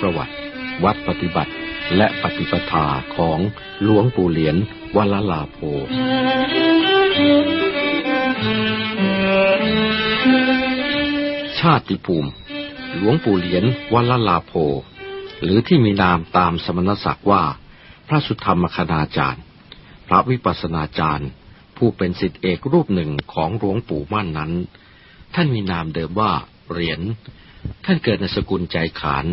ประวัติ วัดปฏิบัติ และปฏิปทาของหลวงปู่เหรียญวัลลาโพชาติภูมิ หลวงปู่เหรียญวัลลาโพ หรือที่มีนามตามสมณศักดิ์ว่า พระสุธรรมคณาจารย์ พระวิปัสนาจารย์ ผู้เป็นสิทธิเอกรูปหนึ่งของหลวงปู่มั่นนั้น ท่านมีนามเดิมว่าเหรียญ ท่านเกิดในสกุลใจขาน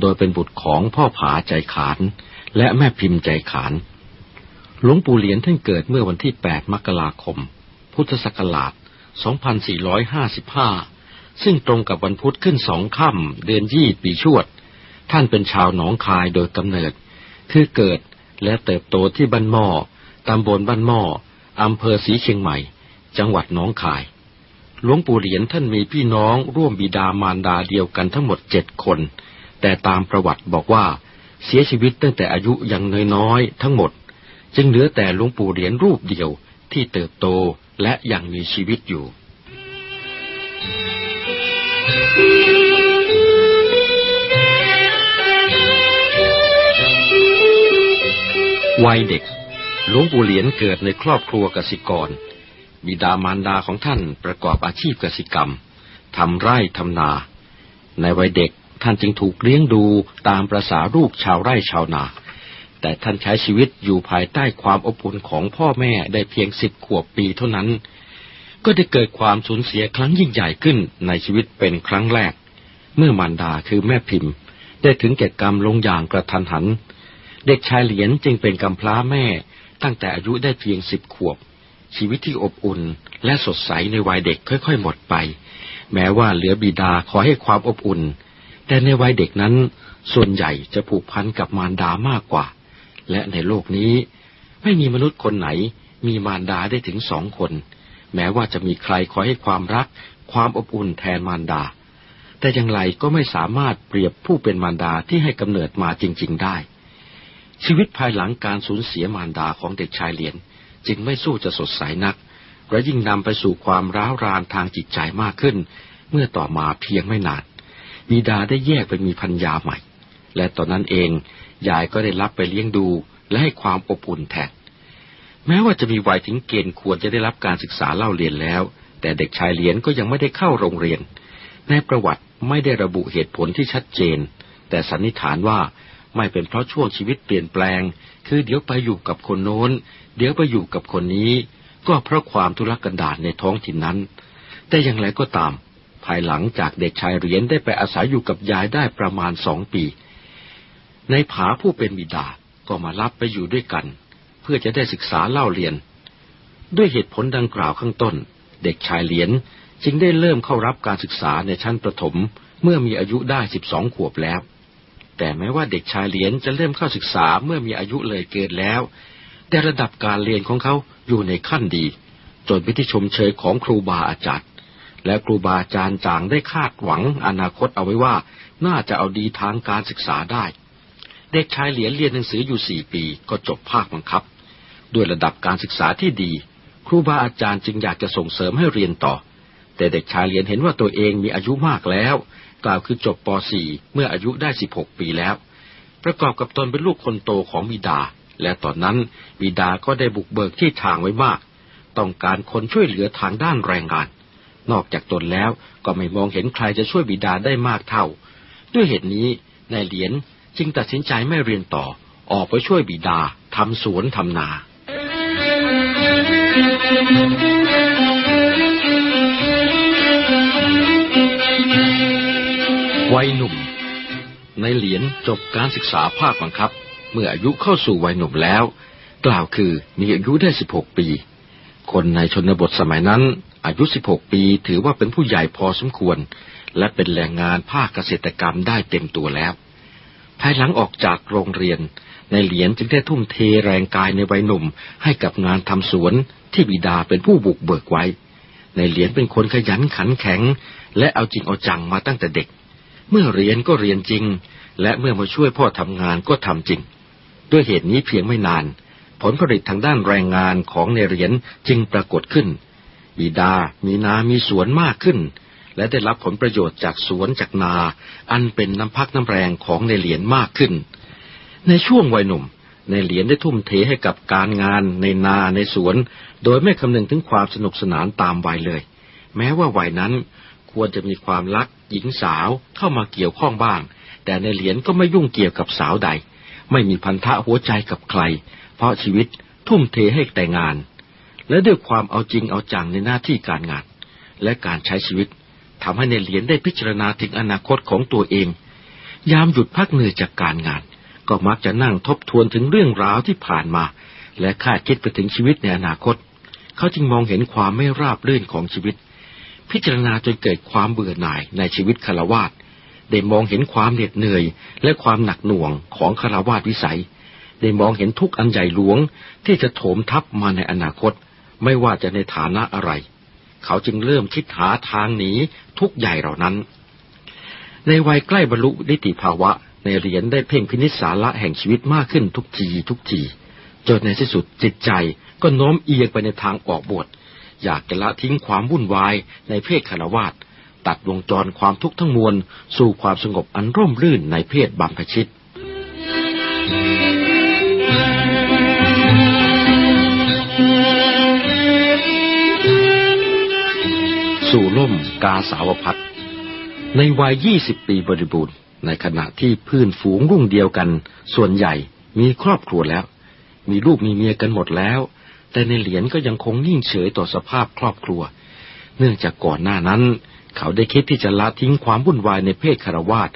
โดยเป็นบุตรของพ่อผาใจขาน และแม่พิมพ์ใจขาน หลวงปู่เหรียญท่านเกิดเมื่อวันที่ 8 มกราคม พุทธศักราช 2455 ซึ่งตรงกับวันพุธขึ้นสองค่ำเดือนยี่ปีชวด ท่านเป็นชาวหนองคายโดยกำเนิด คือเกิดและเติบโตที่บ้านหม้อตำบลบ้านหม้ออำเภอศรีเชียงใหม่ จังหวัดหนองคาย หลวงปู่เหรียญท่านมีพี่น้องร่วมบิดามารดาเดียวกันทั้งหมดเจ็ดคน แต่ตามประวัติบอกว่า เสียชีวิตตั้งแต่อายุยังน้อยๆทั้งหมด จึงเหลือแต่หลวงปู่เหรียญรูปเดียวที่เติบโตและยังมีชีวิตอยู่วัยเด็กหลวงปู่เหรียญเกิดในครอบครัวกสิกร บิดามารดาของท่านประกอบอาชีพกสิกรรม ทำไร่ทำนา ในวัยเด็ก ท่านจึงถูกเลี้ยงดูตามประษาลูกชาวไร่ชาวนา แต่ท่านใช้ชีวิตอยู่ภายใต้ความอบอุ่นของพ่อแม่ได้เพียงสิบขวบปีเท่านั้น ก็ได้เกิดความสูญเสียครั้งยิ่งใหญ่ขึ้นในชีวิตเป็นครั้งแรก เมื่อมารดาคือแม่พิมพ์ ได้ถึงแก่กรรมลงอย่างกระทันหัน เด็กชายเหรียญจึงเป็นกำพร้าแม่ ตั้งแต่อายุได้เพียงสิบขวบ ชีวิตที่อบอุ่นและสดใสในวัยเด็กค่อย ๆ หมดไป แม้ว่าเหลือบิดาขอให้ความอบอุ่น แต่ในวัยเด็กนั้น ส่วนใหญ่จะผูกพันกับมารดามากกว่า และในโลกนี้ ไม่มีมนุษย์คนไหน มีมารดาได้ถึงสองคน แม้ว่าจะมีใครขอยให้ความรัก ความอบอุ่นแทนมารดา แต่อย่างไรก็ไม่สามารถเปรียบผู้เป็นมารดาที่ให้กำเนิดมาจริง ๆ ได้ ชีวิตภายหลังการสูญเสียมารดาของเด็กชายเหรียญจึงไม่สู้จะสดใสนักและยิ่งนำไปสู่ความร้าวรานทางจิตใจมากขึ้น เมื่อต่อมาเพียงไม่นาน บิดาได้แยกไปมีพัญญาใหม่ และตอนนั้นเองยายก็ได้รับไปเลี้ยงดูและให้ความอบอุ่นแทนแม้ว่าจะมีวัยถึงเกณฑ์ควรจะได้รับการศึกษาเล่าเรียนแล้ว แต่เด็กชายเหรียญก็ยังไม่ได้เข้าโรงเรียน ในประวัติไม่ได้ระบุเหตุผลที่ชัดเจน แต่สันนิษฐานว่าไม่เป็นเพราะช่วงชีวิตเปลี่ยนแปลง คือเดี๋ยวไปอยู่กับคนโน้น เดี๋ยวไปอยู่กับคนนี้ ก็เพราะความทุรกันดารในท้องถิ่นนั้น แต่อย่างไรก็ตาม ภายหลังจากเด็กชายเหรียญได้ไปอาศัยอยู่กับยายได้ประมาณสองปี ในผาผู้เป็นบิดาก็มารับไปอยู่ด้วยกัน เพื่อจะได้ศึกษาเล่าเรียน ด้วยเหตุผลดังกล่าวข้างต้น เด็กชายเหรียญจึงได้เริ่มเข้ารับการศึกษาในชั้นประถมเมื่อมีอายุได้สิบสองขวบแล้ว แต่แม้ว่าเด็กชายเหรียญจะเริ่มเข้าศึกษาเมื่อมีอายุเลยเกินแล้ว แต่ระดับการเรียนของเขาอยู่ในขั้นดี จนเป็นที่ชมเชยของครูบาอาจารย์ และครูบาอาจารย์จางได้คาดหวังอนาคตเอาไว้ว่า น่าจะเอาดีทางการศึกษาได้ เด็กชายเหรียญเรียนหนังสืออยู่สี่ปีก็จบภาคบังคับ ด้วยระดับการศึกษาที่ดี ครูบาอาจารย์จึงอยากจะส่งเสริมให้เรียนต่อ แต่เด็กชายเหรียญเห็นว่าตัวเองมีอายุมากแล้ว กล่าวคือจบป .4 เมื่ออายุได้ 16 ปีแล้ว ประกอบกับตนเป็นลูกคนโตของบิดา และตอนนั้นบิดาก็ได้บุกเบิกที่ทางไว้มาก ต้องการคนช่วยเหลือทางด้านแรงงาน นอกจากตนแล้วก็ไม่มองเห็นใครจะช่วยบิดาได้มากเท่า ด้วยเหตุนี้นายเหรียญจึงตัดสินใจไม่เรียนต่อ ออกไปช่วยบิดาทำสวนทำนา วัยหนุ่ม ในเหรียญจบการศึกษาภาคบังคับ เมื่ออายุเข้าสู่วัยหนุ่มแล้ว กล่าวคือมีอายุได้ 16 ปี คนในชนบทสมัยนั้น อายุ 16 ปีถือว่าเป็นผู้ใหญ่พอสมควร และเป็นแรงงานภาคเกษตรกรรมได้เต็มตัวแล้ว ภายหลังออกจากโรงเรียน ในเหรียญจึงได้ทุ่มเทแรงกายในวัยหนุ่ม ให้กับงานทำสวนที่บิดาเป็นผู้บุกเบิกไว้ ในเหรียญเป็นคนขยันขันแข็ง และเอาจริงเอาจังมาตั้งแต่เด็ก เมื่อเรียนก็เรียนจริง และเมื่อมาช่วยพ่อทำงานก็ทำจริง ด้วยเหตุนี้เพียงไม่นาน ผลผลิตทางด้านแรงงานของในเหรียญจึงปรากฏขึ้น บิดา มีนา มีสวนมากขึ้น และได้รับผลประโยชน์จากสวนจากนา อันเป็นน้ำพักน้ำแรงของในเหรียญมากขึ้น ในช่วงวัยหนุ่ม ในเหรียญได้ทุ่มเทให้กับการงานในนาในสวน โดยไม่คำนึงถึงความสนุกสนานตามวัยเลย แม้ว่าวัยนั้นควรจะมีความรักหญิงสาวเข้ามาเกี่ยวข้องบ้าง แต่ในเหรียญก็ไม่ยุ่งเกี่ยวกับสาวใด ไม่มีพันธะหัวใจกับใคร เพราะชีวิตทุ่มเทให้แต่งาน และด้วยความเอาจริงเอาจังในหน้าที่การงาน และการใช้ชีวิตทำให้ในเหรียญได้พิจารณาถึงอนาคตของตัวเอง ยามหยุดพักเหนื่อยจากการงาน ก็มักจะนั่งทบทวนถึงเรื่องราวที่ผ่านมา และคาดคิดไปถึงชีวิตในอนาคต เขาจึงมองเห็นความไม่ราบรื่นของชีวิต พิจารณาจนเกิดความเบื่อหน่ายในชีวิตคารวาสได้มองเห็นความเหน็ดเหนื่อย และความหนักหน่วงของคารวาสวิสัย ได้มองเห็นทุกอันใหญ่หลวงที่จะโถมทับมาในอนาคต ไม่ว่าจะในฐานะอะไร เขาจึงเริ่มคิดหาทางหนีทุกใหญ่เหล่านั้น ในวัยใกล้บรรลุนิติภาวะ ในเหรียญได้เพ่งพินิจสาระแห่งชีวิตมากขึ้นทุกทีทุกทีจนในที่สุดจิตใจก็โน้มเอียงไปในทางออกบวชอยากจะละทิ้งความวุ่นวายในเพศคารวาสตัดวงจรความทุกข์ทั้งมวล สู่ความสงบอันร่มรื่นในเพศบัมพชิต สู่ล่มกาสาวพัดในวัยยี่สิบปีบริบูรณ์ ในขณะที่พื้นฝูงรุ่งเดียวกัน ส่วนใหญ่มีครอบครัวแล้ว มีลูกมีเมียกันหมดแล้ว แต่ในเหรียญก็ยังคงนิ่งเฉยต่อสภาพครอบครัว เนื่องจากก่อนหน้านั้น เขาได้คิดที่จะละทิ้งความวุ่นวายในเพศคารวาส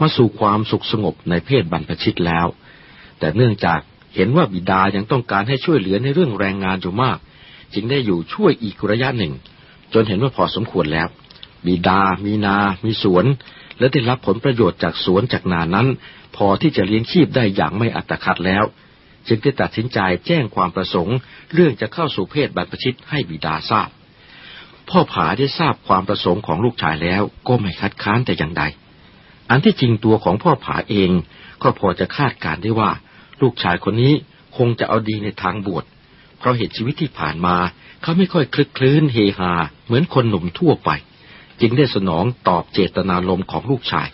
มาสู่ความสุขสงบในเพศบรรพชิตแล้ว แต่เนื่องจากเห็นว่าบิดายังต้องการให้ช่วยเหลือในเรื่องแรงงานอยู่มาก จึงได้อยู่ช่วยอีกระยะหนึ่ง จนเห็นว่าพอสมควรแล้ว มีดา มีนา มีสวน และได้รับผลประโยชน์จากสวนจากนานั้น พอที่จะเลี้ยงชีพได้อย่างไม่อัตคัดแล้ว จึงได้ตัดสินใจแจ้งความประสงค์ เรื่องจะเข้าสู่เพศบรรพชิตให้บิดาทราบ พ่อผาได้ทราบความประสงค์ของลูกชายแล้วก็ไม่คัดค้านแต่อย่างใด อันที่จริงตัวของพ่อผาเอง ก็พอจะคาดการได้ว่า ลูกชายคนนี้คงจะเอาดีในทางบวชเพราะเหตุชีวิตที่ผ่านมา เขาไม่ค่อยคลึกคลื้นเฮฮา เหมือนคนหนุ่มทั่วไป จึงได้สนองตอบเจตนารมณ์ของลูกชาย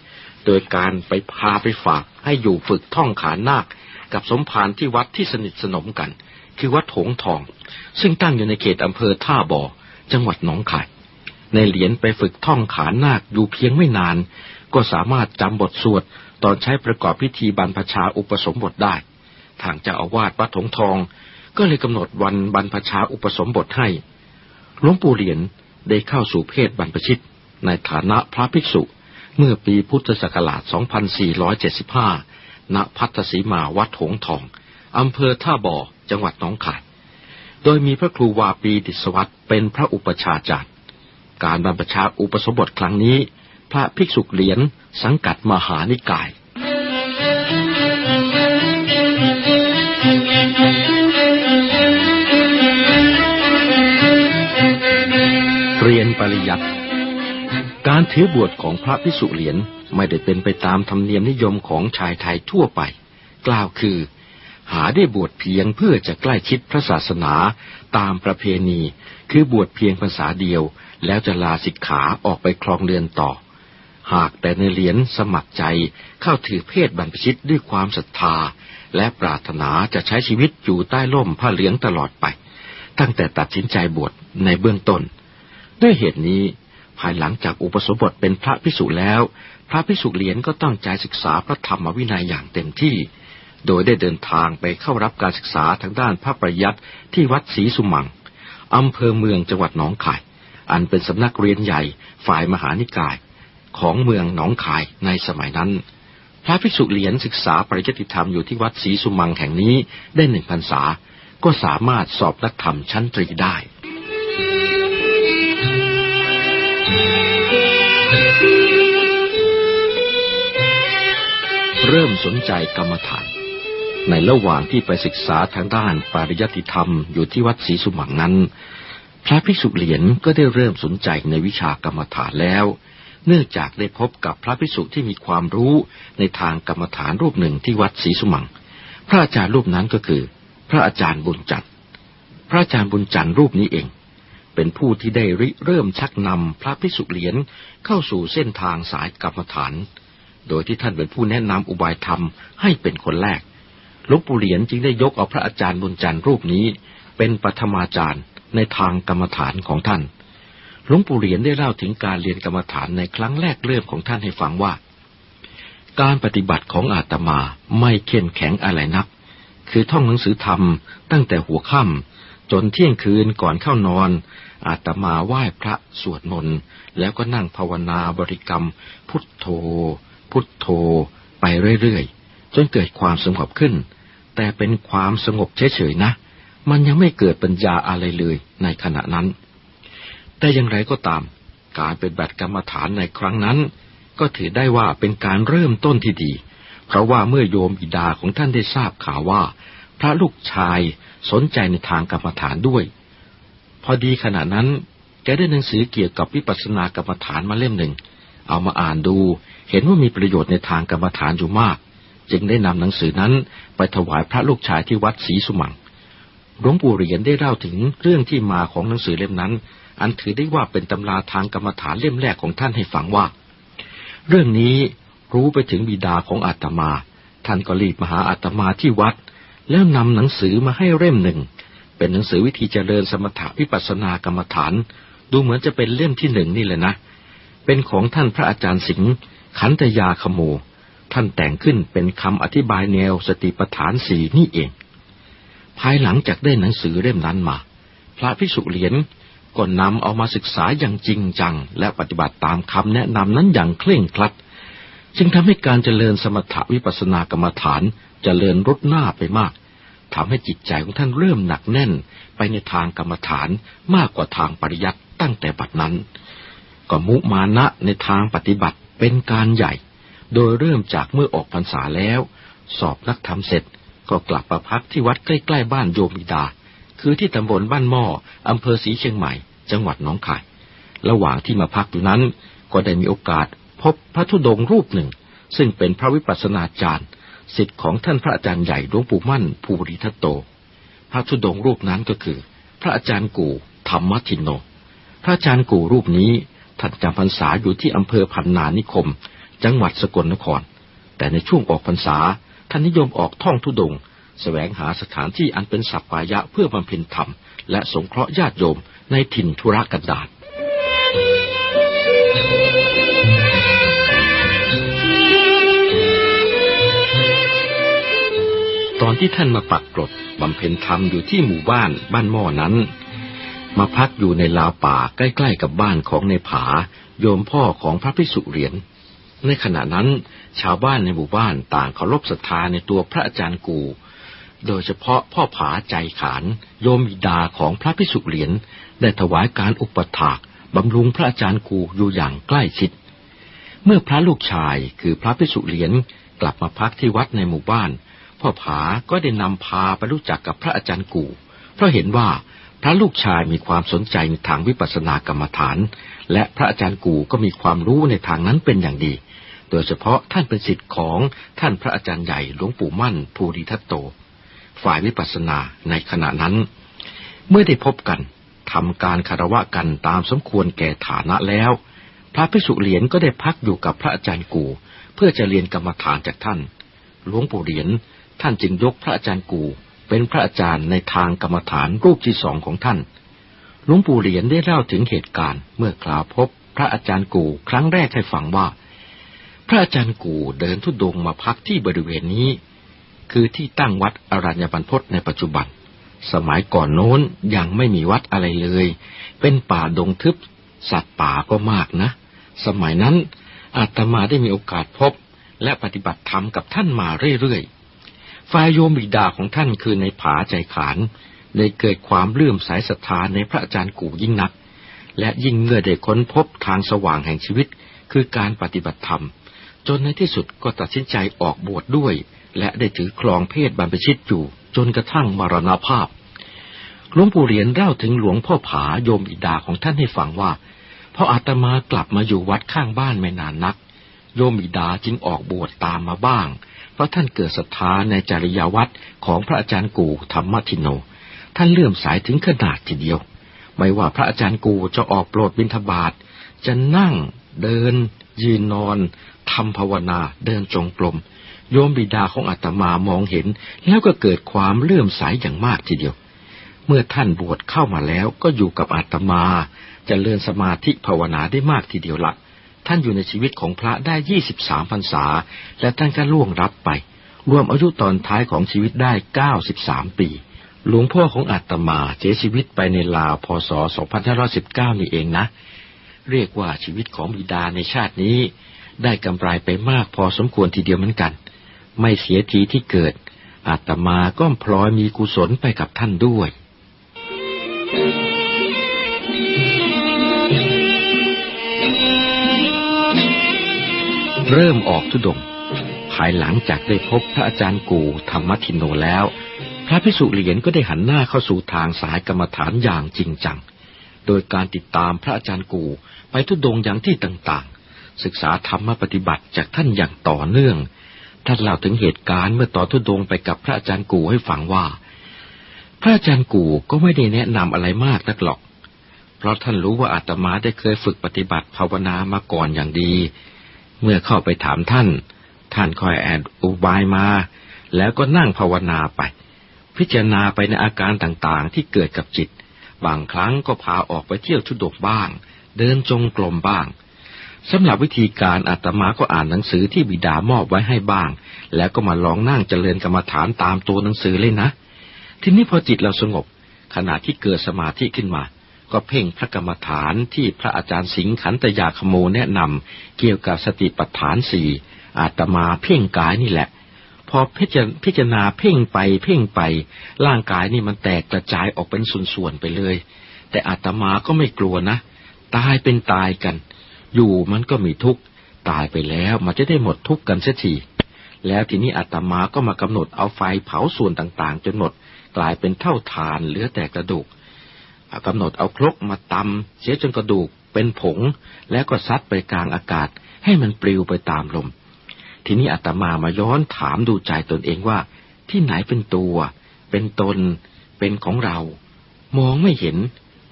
โดยการไปพาไปฝากให้อยู่ฝึกท่องขานนาค กับสมภารที่วัดที่สนิทสนมกัน คือวัดโถงทอง ซึ่งตั้งอยู่ในเขตอำเภอท่าบ่อ จังหวัดหนองคายในเหรียญไปฝึกท่องขานนาคอยู่เพียงไม่นาน ก็สามารถจำบทสวดตอนใช้ประกอบพิธีบรรพชาอุปสมบทได้ ทางเจ้าอาวาสวัดถงทอง ก็เลยกำหนดวันบรรพชาอุปสมบทให้ หลวงปู่เหรียญได้เข้าสู่เพศบรรพชิต ในฐานะพระภิกษุ เมื่อปีพุทธศักราช 2475 ณ พัทสีมาวัดหงทอง อำเภอท่าบ่อ จังหวัดน้องคาย โดยมีพระครูวาปีดิศวัตเป็นพระอุปชาจารย์ การบรรพชาอุปสมบทครั้งนี้ พระภิกษุเหรียญสังกัดมหานิกาย ริยัติการถือบวชของพระพิสุเหรียญไม่ได้เป็นไปตามธรรมเนียมนิยมของชายไทยทั่วไป กล่าวคือ หาได้บวชเพียงเพื่อจะใกล้ชิดพระศาสนาตามประเพณี คือบวชเพียงภาษาเดียว แล้วจะลาสิกขาออกไปคลองเรือนต่อ หากแต่ในเหรียญสมัครใจเข้าถือเพศบรรพชิตด้วยความศรัทธา และปรารถนาจะใช้ชีวิตอยู่ใต้ร่มผ้าเหลืองตลอดไป ตั้งแต่ตัดสินใจบวชในเบื้องต้น ด้วยเหตุนี้ ภายหลังจากอุปสมบทเป็นพระพิสุแล้ว พระพิสุเหรียญก็ตั้งใจศึกษาพระธรรมวินัยอย่างเต็มที่ โดยได้เดินทางไปเข้ารับการศึกษาทางด้านพระประยัติที่วัดศรีสุมังอำเภอเมืองจังหวัดหนองคาย อันเป็นสำนักเรียนใหญ่ฝ่ายมหานิกาย ของเมืองหนองคายในสมัยนั้น พระภิกษุเหรียญศึกษาปริยัติธรรมอยู่ที่วัดศรีสุมังแห่งนี้ได้หนึ่งพรรษา ก็สามารถสอบนักธรรมชั้นตรีได้ เริ่มสนใจกรรมฐาน ในระหว่างที่ไปศึกษาทางด้านปริยัติธรรมอยู่ที่วัดศรีสุมังนั้น พระภิกษุเหรียญก็ได้เริ่มสนใจในวิชากรรมฐานแล้ว เนื่องจากได้พบกับพระภิกษุที่มีความรู้ในทางกรรมฐานรูปหนึ่งที่วัดศรีสุมัง พระอาจารย์รูปนั้นก็คือ พระอาจารย์บุญจันทร์พระอาจารย์บุญจันทร์รูปนี้เองเป็นผู้ที่ได้ริเริ่มชักนำพระพิสุเหรียญเข้าสู่เส้นทางสายกรรมฐาน โดยที่ท่านเป็นผู้แนะนำอุบายธรรมให้เป็นคนแรกหลวงปู่เหรียญจึงได้ยกเอาพระอาจารย์บุญจันทร์รูปนี้ เป็นปฐมาจารย์ในทางกรรมฐานของท่านหลวงปู่เหรียญได้เล่าถึงการเรียนกรรมฐานในครั้งแรกเริ่มของท่านให้ฟังว่า การปฏิบัติของอาตมาไม่เข้มแข็งอะไรนัก คือท่องหนังสือธรรมตั้งแต่หัวค่ำจนเที่ยงคืนก่อนเข้านอน อาตมาไหว้พระสวดมนต์แล้วก็นั่งภาวนาบริกรรม พุทโธ พุทโธไปเรื่อยๆ จนเกิดความสงบขึ้น แต่เป็นความสงบเฉยๆนะ มันยังไม่เกิดปัญญาอะไรเลยในขณะนั้น แต่อย่างไรก็ตาม การเป็นบัตรกรรมฐานในครั้งนั้น ก็ถือได้ว่าเป็นการเริ่มต้นที่ดี เพราะว่าเมื่อโยมบิดาของท่านได้ทราบข่าวว่า พระลูกชายสนใจในทางกรรมฐานด้วย พอดีขณะนั้นแกได้หนังสือเกี่ยวกับวิปัสสนากรรมฐานมาเล่มหนึ่ง เอามาอ่านดู เห็นว่ามีประโยชน์ในทางกรรมฐานอยู่มาก จึงได้นำหนังสือนั้นไปถวายพระลูกชายที่วัดศรีสุมังหลวงปู่เหรียญได้เล่าถึงเรื่องที่มาของหนังสือเล่มนั้น อันถือได้ว่าเป็นตำราทางกรรมฐานเล่มแรกของท่านให้ฟังว่า เรื่องนี้รู้ไปถึงบิดาของอาตมา ท่านก็รีบมาหาอาตมาที่วัด แล้วนำหนังสือมาให้เล่มหนึ่ง เป็นหนังสือวิธีเจริญสมถะวิปัสสนากรรมฐาน ดูเหมือนจะเป็นเล่มที่หนึ่งนี่แหละนะเเป็นของท่านพระอาจารย์สิงห์ขันตยาขโม ท่านแต่งขึ้นเป็นคำอธิบายแนวสติปัฏฐานสี่นี่เอง ภายหลังจากได้หนังสือเล่มนั้นมา พระภิกษุเหรียญก็นำเอามาศึกษาอย่างจริงจัง และปฏิบัติตามคำแนะนำนั้นอย่างเคร่งครัด จึงทำให้การเจริญสมถวิปัสสนากรรมฐานจเจริญรุดหน้าไปมากทำให้จิตใจของท่านเริ่มหนักแน่นไปในทางกรรมฐานมากกว่าทางปริยัติตั้งแต่บัดนั้น ก็มุมานะในทางปฏิบัติเป็นการใหญ่ โดยเริ่มจากเมื่อออกพรรษาแล้ว สอบนักธรรมเสร็จก็กลับมาพักที่วัดใกล้ๆบ้านโยมิดา คือที่ตำบลบ้านหม้ออำเภอศรีเชียงใหม่ จังหวัดหนองคาย ระหว่างที่มาพักอยู่นั้น ก็ได้มีโอกาสพบพระธุดงรูปหนึ่ง ซึ่งเป็นพระวิปัสสนาจารย์สิทธิ์ของท่านพระอาจารย์ใหญ่หลวงปู่มั่นภูริทัตโต พระธุดงรูปนั้นก็คือ พระอาจารย์กู่ธรรมทินโน พระอาจารย์กู่รูปนี้ ท่านจำพรรษาอยู่ที่อำเภอพันนานิคม จังหวัดสกลนคร แต่ในช่วงออกพรรษาท่านนิยมออกท่องทุดงแสวงหาสถานที่อันเป็นสัปปายะเพื่อบำเพ็ญธรรม และสงเคราะห์ญาติโยมในถิ่นธุรกันดารตอนที่ท่านมาปักกรดบำเพ็ญธรรมอยู่ที่หมู่บ้านบ้านหม้อนั้น มาพักอยู่ในลาวป่าใกล้ๆกับบ้านของในผา โยมพ่อของพระพิสุเหรียญในขณะนั้น ชาวบ้านในหมู่บ้านต่างเคารพศรัทธาในตัวพระอาจารย์กู โดยเฉพาะพ่อผาใจขาน โยมบิดาของพระพิสุเหรียญได้ถวายการอุปถากบำรุงพระอาจารย์กูอยู่อย่างใกล้ชิด เมื่อพระลูกชายคือพระพิสุเหรียญกลับมาพักที่วัดในหมู่บ้าน พ่อผาก็ได้นำพาไปรู้จักกับพระอาจารย์กู เพราะเห็นว่า พระลูกชายมีความสนใจในทางวิปัสสนากรรมฐาน และพระอาจารย์กูก็มีความรู้ในทางนั้นเป็นอย่างดี โดยเฉพาะท่านเป็นสิทธิ์ของท่านพระอาจารย์ใหญ่หลวงปู่มั่นภูริทัตโต ฝ่ายวิปัสสนาในขณะนั้น เมื่อได้พบกันทำการคารวะกันตามสมควรแก่ฐานะแล้ว พระภิกษุเหรียญก็ได้พักอยู่กับพระอาจารย์กู เพื่อจะเรียนกรรมฐานจากท่าน หลวงปู่เหรียญท่านจึงยกพระอาจารย์กู เป็นพระอาจารย์ในทางกรรมฐานรูปที่สองของท่าน หลวงปู่เหรียญได้เล่าถึงเหตุการณ์ เมื่อกล่าวพบพระอาจารย์กูครั้งแรกให้ฟังว่า พระอาจารย์กูเดินทุดงมาพักที่บริเวณนี้ คือที่ตั้งวัดอรัญญบรรพตในปัจจุบัน สมัยก่อนโน้นยังไม่มีวัดอะไรเลย เป็นป่าดงทึบ สัตว์ป่าก็มากนะ สมัยนั้นอาตมาได้มีโอกาสพบและปฏิบัติธรรมกับท่านมาเรื่อยๆ ฝ่ายโยมบิดาของท่านคือในผาใจขานได้เกิดความเลื่อมสายศรัทธาในพระอาจารย์กูยิ่งนัก และยิ่งเมื่อได้ค้นพบทางสว่างแห่งชีวิต คือการปฏิบัติธรรม จนในที่สุดก็ตัดสินใจออกบวชดด้วย และได้ถือครองเพศบรรพชิตอยู่ จนกระทั่งมรณภาพหลวงปู่เหรียญเล่าถึงหลวงพ่อผาโยมอิดาของท่านให้ฟังว่าพออาตมากลับมาอยู่วัดข้างบ้านไม่นานนัก โยมอิดาจึงออกบวชตามมาบ้าง เพราะท่านเกิดศรัทธาในจริยวัดของพระอาจารย์กูธรรมทิโน ท่านเลื่อมสายถึงขนาดทีเดียว ไม่ว่าพระอาจารย์กูจะออกโปรดบิณฑบาตจะนั่ง เดิน ยืนนอนทำภาวนาเดินจงกรมโยมบิดาของอาตมามองเห็น แล้วก็เกิดความเลื่อมใสอย่างมากทีเดียว เมื่อท่านบวชเข้ามาแล้วก็อยู่กับอาตมาจเจริญสมาธิภาวนาได้มากทีเดียวละ ท่านอยู่ในชีวิตของพระได้ยี่สิบสามพรรษา และท่านก็ล่วงรับไป รวมอายุตอนท้ายของชีวิตได้เก้าสิบสามปี หลวงพ่อของอาตมาเสียชีวิตไปในลาวพศ2519นี่เองนะ เรียกว่าชีวิตของบิดาในชาตินี้ ได้กำไรไปมากพอสมควรทีเดียวเหมือนกัน ไม่เสียทีที่เกิด อาตมาก็พลอยมีกุศลไปกับท่านด้วย Thank you. เริ่มออกทุดง ภายหลังจากได้พบพระอาจารย์กูธรรมทินโนแล้ว พระพิสุเหรียญก็ได้หันหน้าเข้าสู่ทางสายกรรมฐานอย่างจริงจัง โดยการติดตามพระอาจารย์กูไปทุดงอย่างที่ต่างๆ ศึกษาธรรมปฏิบัติจากท่านอย่างต่อเนื่อง ท่านเล่าถึงเหตุการณ์เมื่อต่อทุดงไปกับพระอาจารย์กูให้ฟังว่า พระอาจารย์กูก็ไม่ได้แนะนำอะไรมากนักหรอก เพราะท่านรู้ว่าอาตมาได้เคยฝึกปฏิบัติภาวนามาก่อนอย่างดี เมื่อเข้าไปถามท่าน ท่านคอยแอดอุบายมา แล้วก็นั่งภาวนาไป พิจารณาไปในอาการต่างๆที่เกิดกับจิต บางครั้งก็พาออกไปเที่ยวทุดกบ้าง เดินจงกรมบ้างสำหรับวิธีการอาตมาก็อ่านหนังสือที่บิดามอบไว้ให้บ้าง แล้วก็มาลองนั่งเจริญกรรมฐานตามตัวหนังสือเลยนะ ทีนี้พอจิตเราสงบขณะที่เกิดสมาธิขึ้นมา ก็เพ่งพระกรรมฐานที่พระอาจารย์สิงขันตยาขโมแนะนำเกี่ยวกับสติปัฏฐานสี่อาตมาเพ่งกายนี่แหละ พอพิจพิจารณาเพ่งไปเพ่งไป ร่างกายนี่มันแตกกระจายออกเป็นส่วนๆไปเลย แต่อาตมาก็ไม่กลัวนะ ตายเป็นตายกัน อยู่มันก็มีทุกข์ตายไปแล้วมันจะได้หมดทุกข์กันเสียทีแล้วทีนี้อาตมาก็มากำหนดเอาไฟเผาส่วนต่างๆจนหมด กลายเป็นเท่าฐานเหลือแต่กระดูก กำหนดเอาครกมาตำเสียจนกระดูกเป็นผง แล้วก็ซัดไปกลางอากาศ ให้มันปลิวไปตามลม ทีนี้อาตมามาย้อนถามดูใจตนเองว่า ที่ไหนเป็นตัว เป็นตน เป็นของเรา มองไม่เห็น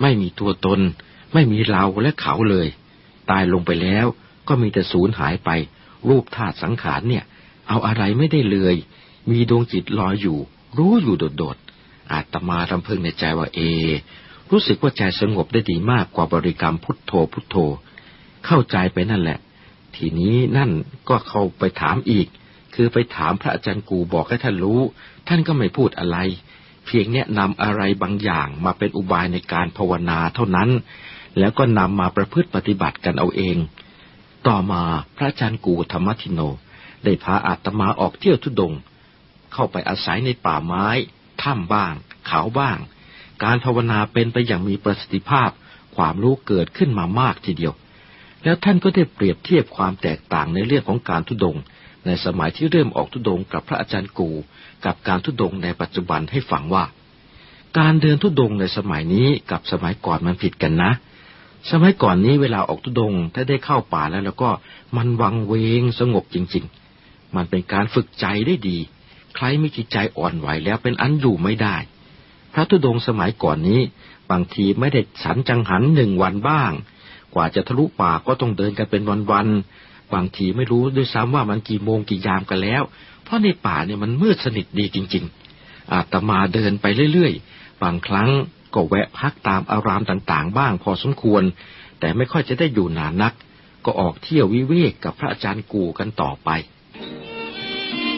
ไม่มีตัวตน ไม่มีเราและเขาเลย ตายลงไปแล้วก็มีแต่สูญหายไป รูปธาตุสังขารเนี่ย เอาอะไรไม่ได้เลย มีดวงจิตลอยอยู่ รู้อยู่โดดๆอาตมาทำเพึงในใจว่าเอ รู้สึกว่าใจสงบได้ดีมากกว่าบริกรรมพุทโธพุทโธ เข้าใจไปนั่นแหละ ทีนี้นั่นก็เข้าไปถามอีก คือไปถามพระอาจารย์กูบอกให้ท่านรู้ ท่านก็ไม่พูดอะไร เพียงแนะนำอะไรบางอย่างมาเป็นอุบายในการภาวนาเท่านั้น แล้วก็นำมาประพฤติปฏิบัติกันเอาเอง ต่อมาพระอาจารย์กูธรรมทิโน ได้พาอาตมาออกเที่ยวทุดง เข้าไปอาศัยในป่าไม้ถ้ำบ้าง เขาบ้าง การภาวนาเป็นไปอย่างมีประสิทธิภาพ ความรู้เกิดขึ้นมามากทีเดียว แล้วท่านก็ได้เปรียบเทียบความแตกต่างในเรื่องของการทุดง ในสมัยที่เริ่มออกทุดงกับพระอาจารย์กู กับการทุดงในปัจจุบันให้ฟังว่า การเดินทุดงในสมัยนี้กับสมัยก่อนมันผิดกันนะ สมัยก่อนนี้เวลาออกทุดงถ้าได้เข้าป่าแล้วแล้วก็มันวังเวงสงบจริง ๆ มันเป็นการฝึกใจได้ดี ใครมีจิตใจอ่อนไหวแล้วเป็นอันอยู่ไม่ได้ พระธุดงสมัยก่อนนี้ บางทีไม่ได้ฉันจังหันหนึ่งวันบ้าง กว่าจะทะลุป่าก็ต้องเดินกันเป็นวันๆบางทีไม่รู้ด้วยซ้ำว่ามันกี่โมงกี่ยามกันแล้ว เพราะในป่าเนี่ยมันมืดสนิทดีจริง ๆ อาตมาเดินไปเรื่อยๆ บางครั้งก็แวะพักตามอารามต่างๆ บ้างพอสมควร แต่ไม่ค่อยจะได้อยู่นานนัก ก็ออกเที่ยววิเวกกับพระอาจารย์กูกันต่อไป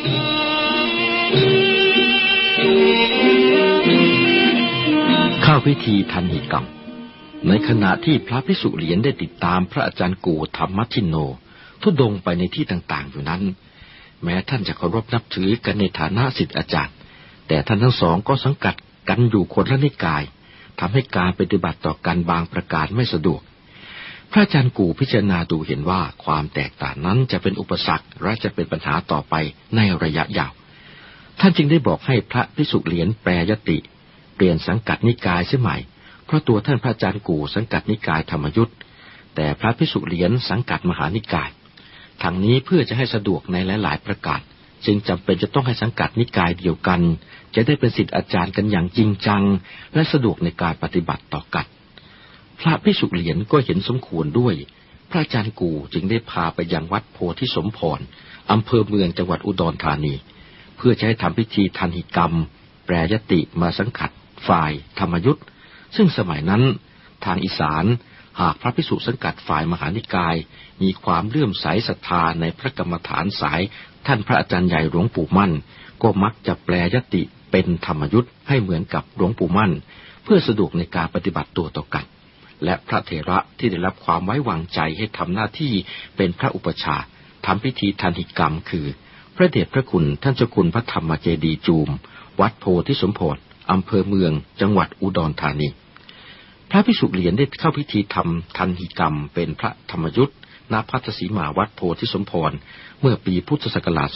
Thank you. เข้าพิธีทันหิกรรม ในขณะที่พระพิสุเหรียญได้ติดตามพระอาจารย์กูธรรมทินโน ทุดงไปในที่ต่างๆ อยู่นั้น แม้ท่านจะเคารพนับถือกันในฐานะสิทธิอาจารย์ แต่ท่านทั้งสองก็สังกัดกันอยู่คนละนิกายทำให้การปฏิบัติต่อกันบางประการไม่สะดวก พระอาจารย์กูพิจารณาดูเห็นว่าความแตกต่างนั้นจะเป็นอุปสรรคและจะเป็นปัญหาต่อไปในระยะยาว ท่านจึงได้บอกให้พระพิสุเหรียญแปรยติ ปลี่ยนสังกัดนิกายเสียใหม่ เพราะตัวท่านพระอาจารย์กูสังกัดนิกายธรรมยุทธ์แต่พระพิสุเหรียญสังกัดมหานิกายทางนี้เพื่อจะให้สะดวกในหลาย ๆ ประการจึงจำเป็นจะต้องให้สังกัดนิกายเดียวกัน จะได้เป็นสิทธิอาจารย์กันอย่างจริงจัง และสะดวกในการปฏิบัติต่อกัน พระพิสุเหรียญก็เห็นสมควรด้วย พระอาจารย์กูจึงได้พาไปยังวัดโพธิสมพรอำเภอเมืองจังหวัดอุดรธานี เพื่อจะให้ทำพิธีทันหิกรรม แปรยติมาสังขัด ฝ่ายธรรมยุทธ์ซึ่งสมัยนั้นทางอีสานหากพระพิสุสังกัดฝ่ายมหานิกาย มีความเลื่อมใสศรัทธาในพระกรรมฐานสาย ท่านพระอาจารย์ใหญ่หลวงปู่มั่น ก็มักจะแปลยติเป็นธรรมยุทธ์ให้เหมือนกับหลวงปู่มั่น เพื่อสะดวกในการปฏิบัติตัวต่อกัน และพระเถระที่ได้รับความไว้วางใจให้ทำหน้าที่เป็นพระอุปชาทำพิธีทันหิกรรมคือ พระเดชพระคุณท่านเจ้าคุณพระธรรมเจดีจูม วัดโพธิสมโพธิ อำเภอเมือง จังหวัดอุดรธานี พระพิสุเหรียญได้เข้าพิธีทำทันหิกรรม เป็นพระธรรมยุทธ์ณพัทสีมาวัดโพธิสมพร เมื่อปีพุทธศักราช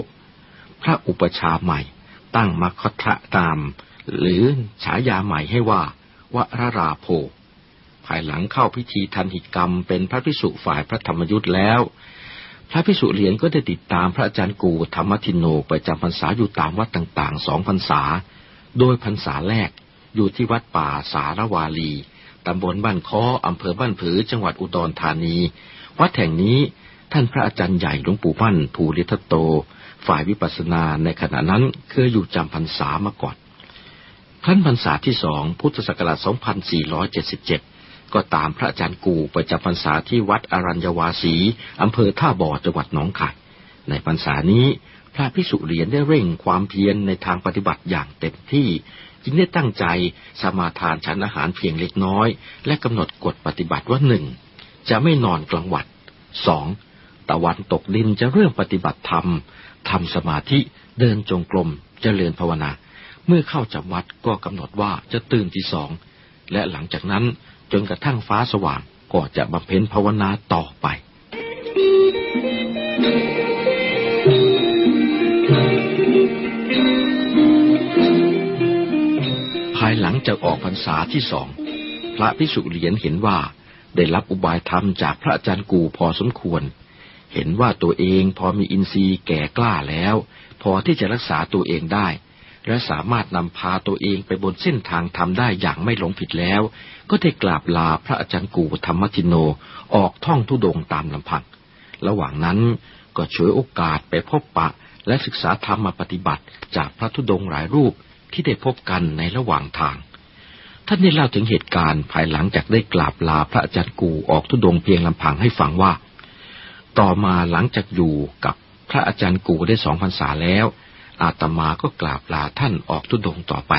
2476 พระอุปชาใหม่ ตั้งมคทะตาม หรือฉายาใหม่ให้ว่าวรราโพภายหลังเข้าพิธีทันหิกรรมเป็นพระพิสุฝ่ายพระธรรมยุทธ์แล้ว พระพิสุเหรียญก็ได้ติดตามพระอาจารย์กูธรรมทินโนไปจำพรรษาอยู่ตามวัดต่างๆสองพรรษา โดยพรรษาแรกอยู่ที่วัดป่าสารวาลีตำบลบ้านค้ออำเภอบ้านผือ จังหวัดอุดรธานี วัดแห่งนี้ท่านพระอาจารย์ใหญ่หลวงปู่มั่นภูริทัตโต ฝ่ายวิปัสสนาในขณะนั้นเคยอยู่จำพรรษามาก่อนครั้นพรรษาที่สองพุทธศักราช 2477 ก็ตามพระอาจารย์กูไปจำพรรษาที่วัดอรัญญวาสีอำเภอท่าบ่อจังหวัดหนองคายในพรรษานี้พระพิสุเหรียญได้เร่งความเพียรในทางปฏิบัติอย่างเต็มที่ จึงได้ตั้งใจสมาทานฉันอาหารเพียงเล็กน้อย และกำหนดกฎปฏิบัติว่าหนึ่งจะไม่นอนกลางวันสองตะวันตกดินจะเริ่มปฏิบัติธรรมทำสมาธิเดินจงกรมเจริญภาวนา เมื่อเข้าจับวัดก็กำหนดว่าจะตื่นที่สองและหลังจากนั้น จนกระทั่งฟ้าสว่างก็จะบำเพ็ญภาวนาต่อไป ภายหลังจากออกพรรษาที่สอง พระพิสุเหรียญเห็นว่าได้รับอุบายธรรมจากพระอาจารย์กูพอสมควร เห็นว่าตัวเองพอมีอินทรีย์แก่กล้าแล้ว พอที่จะรักษาตัวเองได้และสามารถนำพาตัวเองไปบนเส้นทางทำได้อย่างไม่หลงผิดแล้ว ก็ได้กราบลาพระอาจารย์กูธรรมทินโนออกท่องทุดงตามลำพัง ระหว่างนั้นก็ช่วยโอกาสไปพบปะและศึกษาธรรมมาปฏิบัติจากพระธุดงหลายรูปที่ได้พบกันในระหว่างทาง ท่านได้เล่าถึงเหตุการณ์ภายหลังจากได้กราบลาพระอาจารย์กูออกทุดงเพียงลำพังให้ฟังว่า ต่อมาหลังจากอยู่กับพระอาจารย์กูได้สองพรรษาแล้ว อาตมาก็กราบลาท่านออกทุดงต่อไป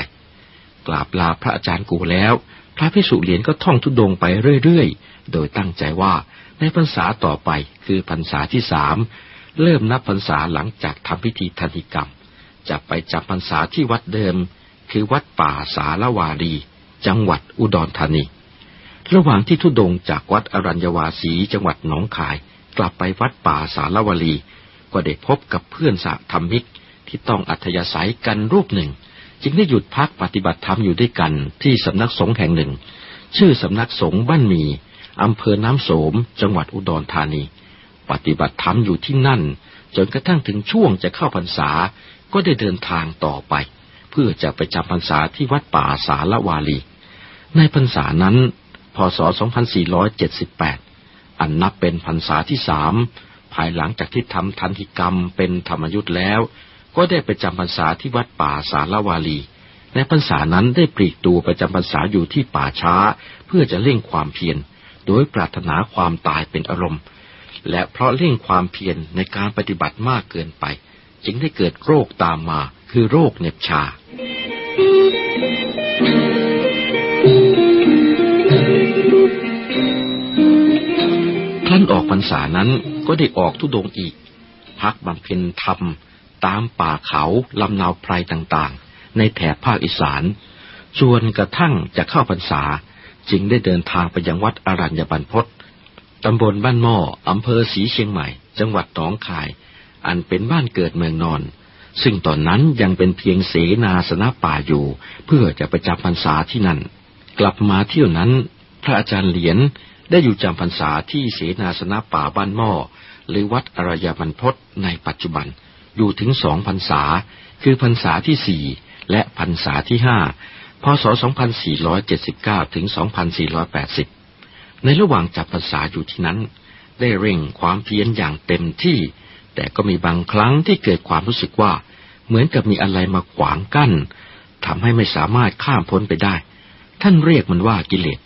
กราบลาพระอาจารย์กูแล้ว พระพิสุเหรียญก็ท่องทุดงไปเรื่อยๆ โดยตั้งใจว่าในพรรษาต่อไปคือพรรษาที่สามเริ่มนับพรรษาหลังจากทำพิธีทันติกรรม จะไปจำพรรษาที่วัดเดิม คือวัดป่าสารวารีจังหวัดอุดรธานี ระหว่างที่ทุดงจากวัดอรัญญวาสีจังหวัดหนองคาย กลับไปวัดป่าสารวารีก็ได้พบกับเพื่อนสะธรรมิกที่ต้องอัธยาศัยกันรูปหนึ่ง จึงได้หยุดพักปฏิบัติธรรมอยู่ด้วยกันที่สำนักสงฆ์แห่งหนึ่ง ชื่อสำนักสงฆ์บ้านมีอำเภอน้ำโสม จังหวัดอุดรธานี ปฏิบัติธรรมอยู่ที่นั่น จนกระทั่งถึงช่วงจะเข้าพรรษาก็ได้เดินทางต่อไป เพื่อจะไปจำพรรษาที่วัดป่าสาละวาลี ในพรรษานั้น พศ 2478 อันนับเป็นพรรษาที่สามภายหลังจากที่ทำทันติกรรมเป็นธรรมยุทธ์แล้ว ก็ได้ไปจำพรรษาที่วัดป่าสาละวาลี ในพรรษานั้นได้ปลีกตัวไปจำพรรษาอยู่ที่ป่าช้า เพื่อจะเร่งความเพียร โดยปรารถนาความตายเป็นอารมณ์ และเพราะเร่งความเพียรในการปฏิบัติมากเกินไป จึงได้เกิดโรคตามมา คือโรคเน็บชาท่านออกพรรษานั้นก็ได้ออกทุดงอีก พักบำเพ็ญธรรม ตามป่าเขาลำนาวไพรต่างๆ ในแถบภาคอีสานจวนกระทั่งจะเข้าพรรษาจึงได้เดินทางไปยังวัดอรัญญบันพศตำบลบ้านหม้ออำเภอศรีเชียงใหม่ จังหวัดหนองคาย อันเป็นบ้านเกิดเมืองนอน ซึ่งตอนนั้นยังเป็นเพียงเสนาสนะป่าอยู่ เพื่อจะไปจำพรรษาที่นั่น กลับมาเที่ยวนั้น พระอาจารย์เหรียญได้อยู่จำพรรษาที่เสนาสนะป่าบ้านหม้อหรือวัดอรยบรรพศในปัจจุบัน อยู่ถึงสองพรรษา คือพรรษาที่สี่และพรรษาที่ห้าพศ 2479 ถึง 2480 ในระหว่างจับภาษาอยู่ที่นั้น ได้เร่งความเพียรอย่างเต็มที่ แต่ก็มีบางครั้งที่เกิดความรู้สึกว่า เหมือนกับมีอะไรมาขวางกั้นทำให้ไม่สามารถข้ามพ้นไปได้ ท่านเรียกมันว่ากิเลส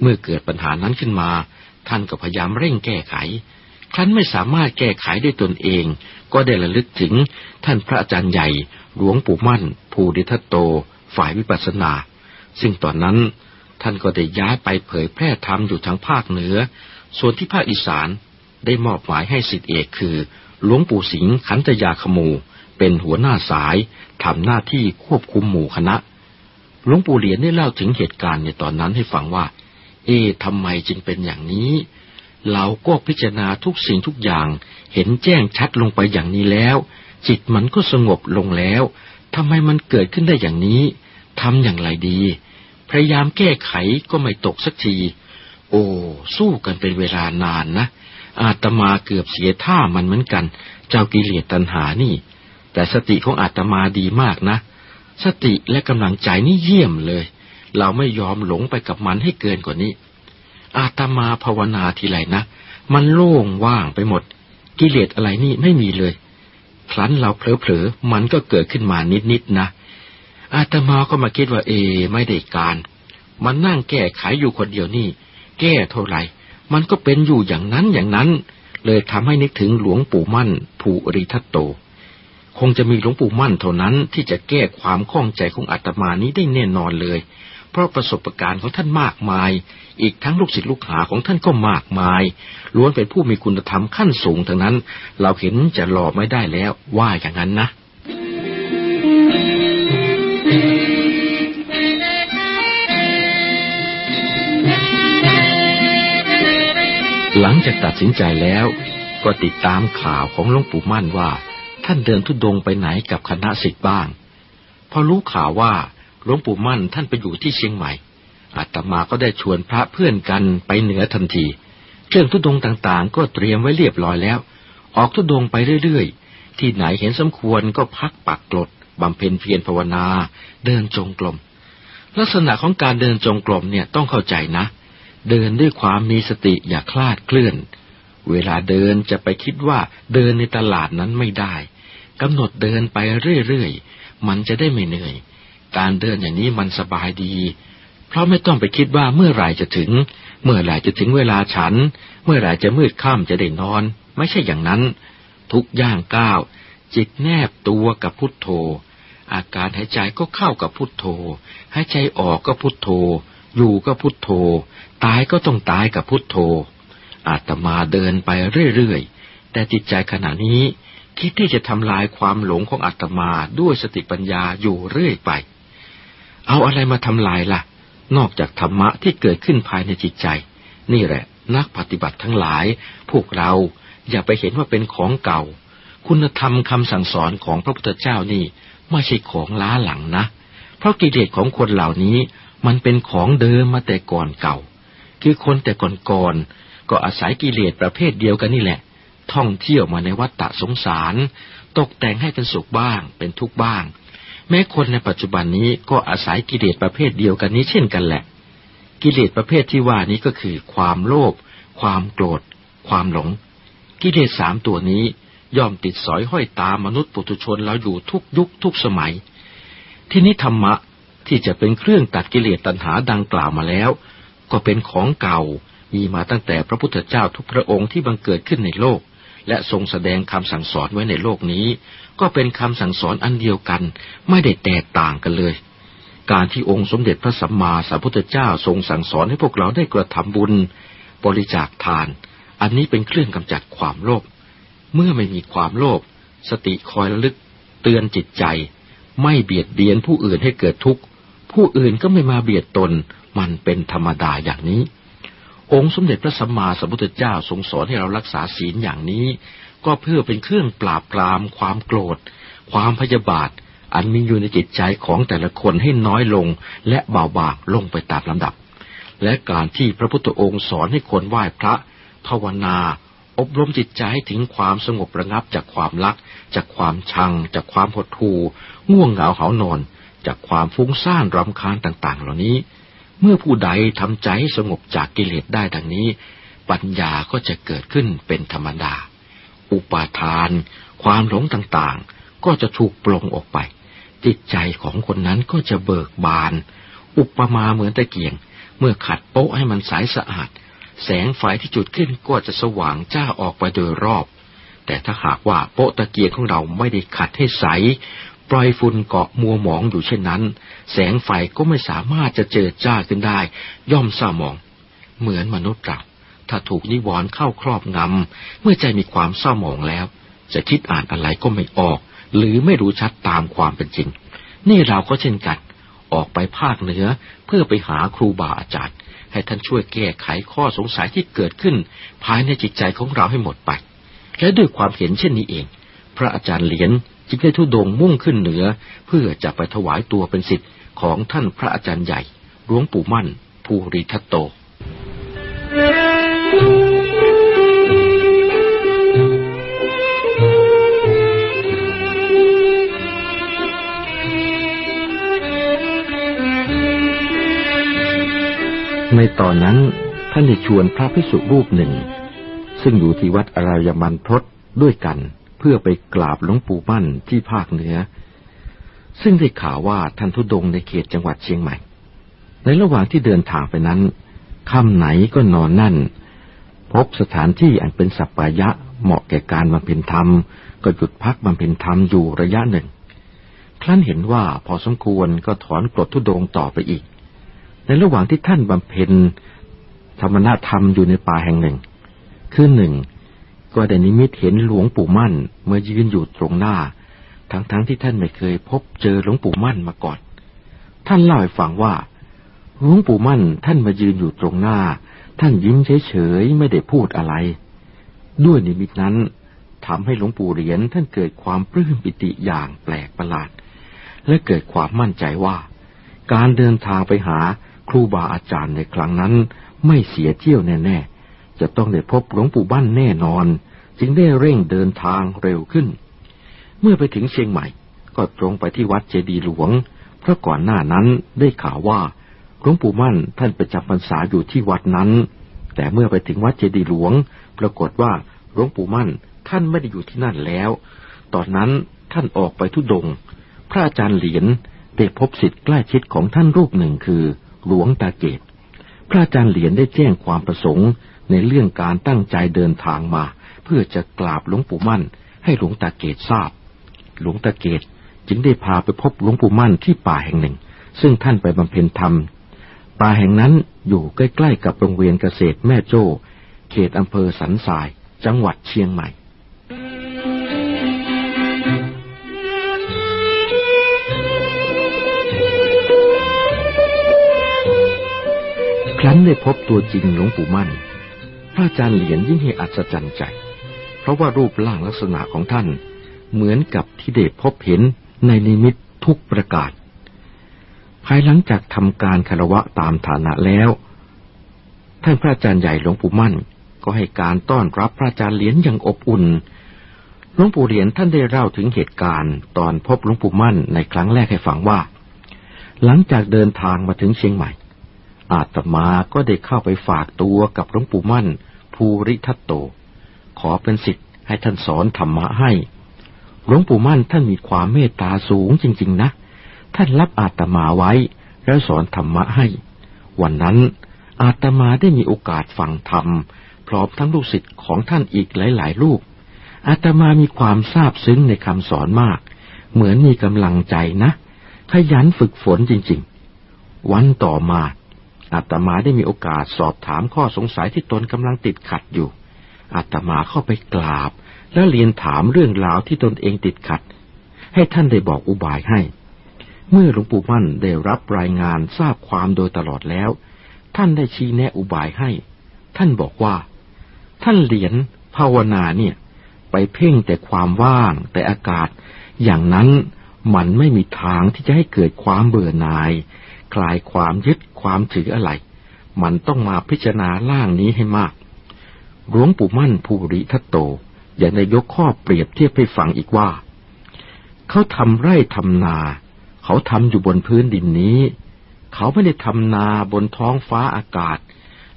เมื่อเกิดปัญหานั้นขึ้นมา ท่านก็พยายามเร่งแก้ไข ครั้นไม่สามารถแก้ไขด้วยตนเอง ก็ได้ระลึกถึงท่านพระอาจารย์ใหญ่ หลวงปู่มั่น ภูริทัตโต ฝ่ายวิปัสสนา ซึ่งตอนนั้นท่านก็ได้ย้ายไปเผยแพร่ธรรมอยู่ทางภาคเหนือ ส่วนที่ภาคอีสานได้มอบหมายให้สิทธิเอกคือ หลวงปู่สิงห์ขันตยาขมู เป็นหัวหน้าสายทำหน้าที่ควบคุมหมู่คณะ หลวงปู่เหรียญได้เล่าถึงเหตุการณ์ในตอนนั้นให้ฟังว่า เอ๊ทำไมจึงเป็นอย่างนี้ เราก็พิจารณาทุกสิ่งทุกอย่าง เห็นแจ้งชัดลงไปอย่างนี้แล้ว จิตมันก็สงบลงแล้วทำไมมันเกิดขึ้นได้อย่างนี้ทำอย่างไรดี พยายามแก้ไขก็ไม่ตกสักที โอ้สู้กันเป็นเวลานานนะ อาตมาเกือบเสียท่ามันเหมือนกัน เจ้ากิเลสตัณหานี่ แต่สติของอาตมาดีมากนะ สติและกำลังใจนี่เยี่ยมเลย เราไม่ยอมหลงไปกับมันให้เกินกว่านี้ อาตมาภาวนาทีไรนะ มันโล่งว่างไปหมด กิเลสอะไรนี่ไม่มีเลยครั้นเราเผลอๆมันก็เกิดขึ้นมานิดๆนะอาตมาก็มาคิดว่าเอ ไม่ได้การมันนั่งแก้ไขอยู่คนเดียวนี่ แก้เท่าไหร่ มันก็เป็นอยู่อย่างนั้นอย่างนั้น เลยทำให้นึกถึงหลวงปู่มั่น ภูริทัตโต คงจะมีหลวงปู่มั่นเท่านั้นที่จะแก้ความข้องใจของอาตมานี้ได้แน่นอนเลย เพราะประสบการณ์ของท่านมากมาย อีกทั้งลูกศิษย์ลูกหาของท่านก็มากมาย ล้วนเป็นผู้มีคุณธรรมขั้นสูงทั้งนั้น เราเห็นจะหลอกไม่ได้แล้วว่าอย่างนั้นนะหลังจากตัดสินใจแล้วก็ติดตามข่าวของหลวงปู่มั่นว่า ท่านเดินทุดงไปไหนกับคณะสิทธิ์บ้าง พอรู้ข่าวว่า หลวงปู่มั่นท่านไปอยู่ที่เชียงใหม่ อาตมาก็ได้ชวนพระเพื่อนกันไปเหนือทันที เครื่องทุดงต่างๆ ก็เตรียมไว้เรียบร้อยแล้ว ออกทุดงไปเรื่อยๆ ที่ไหนเห็นสมควรก็พักปักกลดบำเพ็ญเพียรภาวนา เดินจงกรม ลักษณะของการเดินจงกรมเนี่ยต้องเข้าใจนะ เดินด้วยความมีสติอย่าคลาดเคลื่อน เวลาเดินจะไปคิดว่าเดินในตลาดนั้นไม่ได้กำหนดเดินไปเรื่อยๆ มันจะได้ไม่เหนื่อย การเดินอย่างนี้มันสบายดี เพราะไม่ต้องไปคิดว่าเมื่อไหร่จะถึง เมื่อไหร่จะถึงเวลาฉัน เมื่อไหร่จะมืดค่ำจะได้นอน ไม่ใช่อย่างนั้น ทุกย่างก้าว จิตแนบตัวกับพุทโธ อาการหายใจก็เข้ากับพุทโธ หายใจออกก็พุทโธ อยู่ก็พุทโธ ตายก็ต้องตายกับพุทโธ อาตมาเดินไปเรื่อยๆ แต่จิตใจขณะนี้คิดที่จะทำลายความหลงของอาตมาด้วยสติปัญญาอยู่เรื่อยไป เอาอะไรมาทำลายละ่ะ นอกจากธรรมะที่เกิดขึ้นภายในจิตใจ นี่แหละ นักปฏิบัติทั้งหลาย พวกเราอย่าไปเห็นว่าเป็นของเก่า คุณธรรมคำสั่งสอนของพระพุทธเจ้านี่ไม่ใช่ของล้าหลังนะ เพราะกิเลสของคนเหล่านี้มันเป็นของเดิมมาแต่ก่อนเก่า คือคนแต่ก่อนๆก็อาศัยกิเลสประเภทเดียวกันนี่แหละ ท่องเที่ยวมาในวัฏฏะสงสาร ตกแต่งให้เป็นสุขบ้าง เป็นทุกข์บ้าง แม้คนในปัจจุบันนี้ก็อาศัยกิเลสประเภทเดียวกันนี้เช่นกันแหละ กิเลสประเภทที่ว่านี้ก็คือความโลภความโกรธ ความหลง กิเลสสามตัวนี้ย่อมติดสอยห้อยตามมนุษย์ปุถุชนเราอยู่ทุกยุคทุกสมัย ที่นี้ธรรมะที่จะเป็นเครื่องตัดกิเลสตัณหาดังกล่าวมาแล้ว ก็เป็นของเก่ามีมาตั้งแต่พระพุทธเจ้าทุกพระองค์ที่บังเกิดขึ้นในโลก และทรงแสดงคำสั่งสอนไว้ในโลกนี้ ก็เป็นคำสั่งสอนอันเดียวกัน ไม่ได้แตกต่างกันเลย การที่องค์สมเด็จพระสัมมาสัมพุทธเจ้าทรงสั่งสอนให้พวกเราได้กระทำบุญ บริจาคทาน อันนี้เป็นเครื่องกำจัดความโลภเมื่อไม่มีความโลภสติคอยระลึก เตือนจิตใจ ไม่เบียดเบียนผู้อื่นให้เกิดทุกข์ ผู้อื่นก็ไม่มาเบียดตน มันเป็นธรรมดาอย่างนี้ องค์สมเด็จพระสัมมาสัมพุทธเจ้าทรงสอนให้เรารักษาศีลอย่างนี้ ก็เพื่อเป็นเครื่องปราบปราม ความโกรธ ความพยาบาท อันมีอยู่ในจิตใจของแต่ละคนให้น้อยลงและเบาบางลงไปตามลำดับ และการที่พระพุทธองค์สอนให้คนไหว้พระ ภาวนา อบรมจิตใจให้ถึงความสงบระงับจากความรัก จากความชัง จากความหดหู่ง่วงเหงาเหานอน จากความฟุ้งซ่านรำคาญต่าง ๆ เหล่านี้ เมื่อผู้ใดทำใจใสงบจากกิเลสได้ดังนี้ ปัญญาก็จะเกิดขึ้นเป็นธรรมดา อุปาทาน ความหลงต่างๆ ก็จะถูกปลงออกไป จิตใจของคนนั้นก็จะเบิกบาน อุปมาเหมือนตะเกียง เมื่อขัดโป๊ะให้มันใสสะอาด แสงไฟที่จุดขึ้นก็จะสว่างจ้าออกไปโดยรอบ แต่ถ้าหากว่าโป๊ะตะเกียงของเราไม่ได้ขัดให้ใส ปล่อยฝุ่นเกาะมัวหมองอยู่เช่นนั้น แสงไฟก็ไม่สามารถจะเจิดจ้าขึ้นได้ ย่อมเศร้าหมอง เหมือนมนุษย์เราถ้าถูกนิวรณ์เข้าครอบงำ เมื่อใจมีความเศร้าหมองแล้ว จะคิดอ่านอะไรก็ไม่ออก หรือไม่รู้ชัดตามความเป็นจริง นี่เราก็เช่นกัน ออกไปภาคเหนือเพื่อไปหาครูบาอาจารย์ ให้ท่านช่วยแก้ไขข้อสงสัยที่เกิดขึ้น ภายในจิตใจของเราให้หมดไป และด้วยความเห็นเช่นนี้เอง พระอาจารย์เหรียญ จึงได้ทุดงมุ่งขึ้นเหนือ เพื่อจะไปถวายตัวเป็นสิทธิ์ของท่านพระอาจารย์ใหญ่หลวงปู่มั่นภูริทัตโต ในตอนนั้นท่านได้ชวนพระภิกษุรูปหนึ่ง ซึ่งอยู่ที่วัดอรายมันพศด้วยกัน พื่อไปกราบหลวงปู่มั่นที่ภาคเหนือ ซึ่งได้ข่าวว่าท่านทุดงในเขตจังหวัดเชียงใหม่ ในระหว่างที่เดินทางไปนั้นค่ำไหนก็นอนนั่น พบสถานที่อันเป็นสัปปายะเหมาะแก่การบำเพ็ญธรรม ก็หยุดพักบำเพ็ญธรรมอยู่ระยะหนึ่ง ครั้นเห็นว่าพอสมควรก็ถอนกรดทุดงต่อไปอีก ในระหว่างที่ท่านบำเพ็ญธรรมนาธรรมอยู่ในป่าแห่งหนึ่ง คือหนึ่ง ก็ได้นิมิตเห็นหลวงปู่มั่น เมื่อยืนอยู่ตรงหน้า ทั้งๆทที่ท่านไม่เคยพบเจอหลวงปู่มั่นมาก่อน ท่านเล่าให้ฟังว่าหลวงปู่มั่นท่านมายืนอยู่ตรงหน้า ท่านยิ้มเฉยๆไม่ได้พูดอะไร ด้วยนิมิตนั้นทำให้หลวงปู่เหรียญท่านเกิดความปลื้มปิติอย่างแปลกประหลาด และเกิดความมั่นใจว่า การเดินทางไปหาครูบาอาจารย์ในครั้งนั้นไม่เสียเที่ยวแน่ๆ จะต้องได้พบหลวงปู่บ้านแน่นอน จึงได้เร่งเดินทางเร็วขึ้น เมื่อไปถึงเชียงใหม่ ก็ตรงไปที่วัดเจดีหลวง เพราะก่อนหน้านั้นได้ข่าวว่าหลวงปู่มั่นท่านประจำพรรษาอยู่ที่วัดนั้น แต่เมื่อไปถึงวัดเจดีหลวง ปรากฏว่าหลวงปู่มั่นท่านไม่ได้อยู่ที่นั่นแล้ว ตอนนั้นท่านออกไปทุดง พระอาจารย์เหรียญได้พบสิทธิ์ใกล้ชิดของท่านรูปหนึ่งคือ หลวงตาเกต พระอาจารย์เหรียญได้แจ้งความประสงค์ ในเรื่องการตั้งใจเดินทางมา เพื่อจะกราบหลวงปู่มั่น ให้หลวงตาเกตทราบ หลวงตาเกตจึงได้พาไปพบหลวงปู่มั่นที่ป่าแห่งหนึ่ง ซึ่งท่านไปบำเพ็ญธรรม ป่าแห่งนั้นอยู่ใกล้ๆกับโรงเรียนเกษตรแม่โจ้ เขตอำเภอสันทราย จังหวัดเชียงใหม่ครั้นได้พบตัวจริงหลวงปู่มั่น พระอาจารย์เหรียญยิ่งให้อัศจรรย์ใจ เพราะว่ารูปร่างลักษณะของท่าน เหมือนกับที่ได้พบเห็นในนิมิตทุกประกาศ ภายหลังจากทำการคารวะตามฐานะแล้ว ท่านพระอาจารย์ใหญ่หลวงปู่มั่น ก็ให้การต้อนรับพระอาจารย์เหรียญอย่างอบอุ่นหลวงปู่เหรียญท่านได้เล่าถึงเหตุการณ์ตอนพบหลวงปู่มั่นในครั้งแรกให้ฟังว่า หลังจากเดินทางมาถึงเชียงใหม่ อาตมาก็ได้เข้าไปฝากตัวกับหลวงปู่มั่น ภูริทัตโต ขอเป็นสิทธิ์ให้ท่านสอนธรรมะให้ หลวงปู่มั่นท่านมีความเมตตาสูงจริง ๆ นะ ท่านรับอาตมาไว้ แล้วสอนธรรมะให้ วันนั้นอาตมาได้มีโอกาสฟังธรรม พร้อมทั้งลูกศิษย์ของท่านอีกหลายๆรูปอาตมามีความซาบซึ้งในคำสอนมาก เหมือนมีกำลังใจนะ ขยันฝึกฝนจริง ๆ วันต่อมา อาตมาได้มีโอกาสสอบถามข้อสงสัยที่ตนกำลังติดขัดอยู่ อาตมาเข้าไปกราบ และเรียนถามเรื่องราวที่ตนเองติดขัด ให้ท่านได้บอกอุบายให้ เมื่อหลวงปู่มั่นได้รับรายงานทราบความโดยตลอดแล้ว ท่านได้ชี้แนะอุบายให้ ท่านบอกว่า ท่านเหรียญภาวนาเนี่ย ไปเพ่งแต่ความว่าง แต่อากาศ อย่างนั้นมันไม่มีทางที่จะให้เกิดความเบื่อหน่าย คลายความยึดความถืออะไร มันต้องมาพิจารณาล่างนี้ให้มาก หลวงปู่มั่นภูริทัตโตยังได้ยกข้อเปรียบเทียบให้ฟังอีกว่า เขาทำไร่ทำนา เขาทำอยู่บนพื้นดินนี้ เขาไม่ได้ทำนาบนท้องฟ้าอากาศ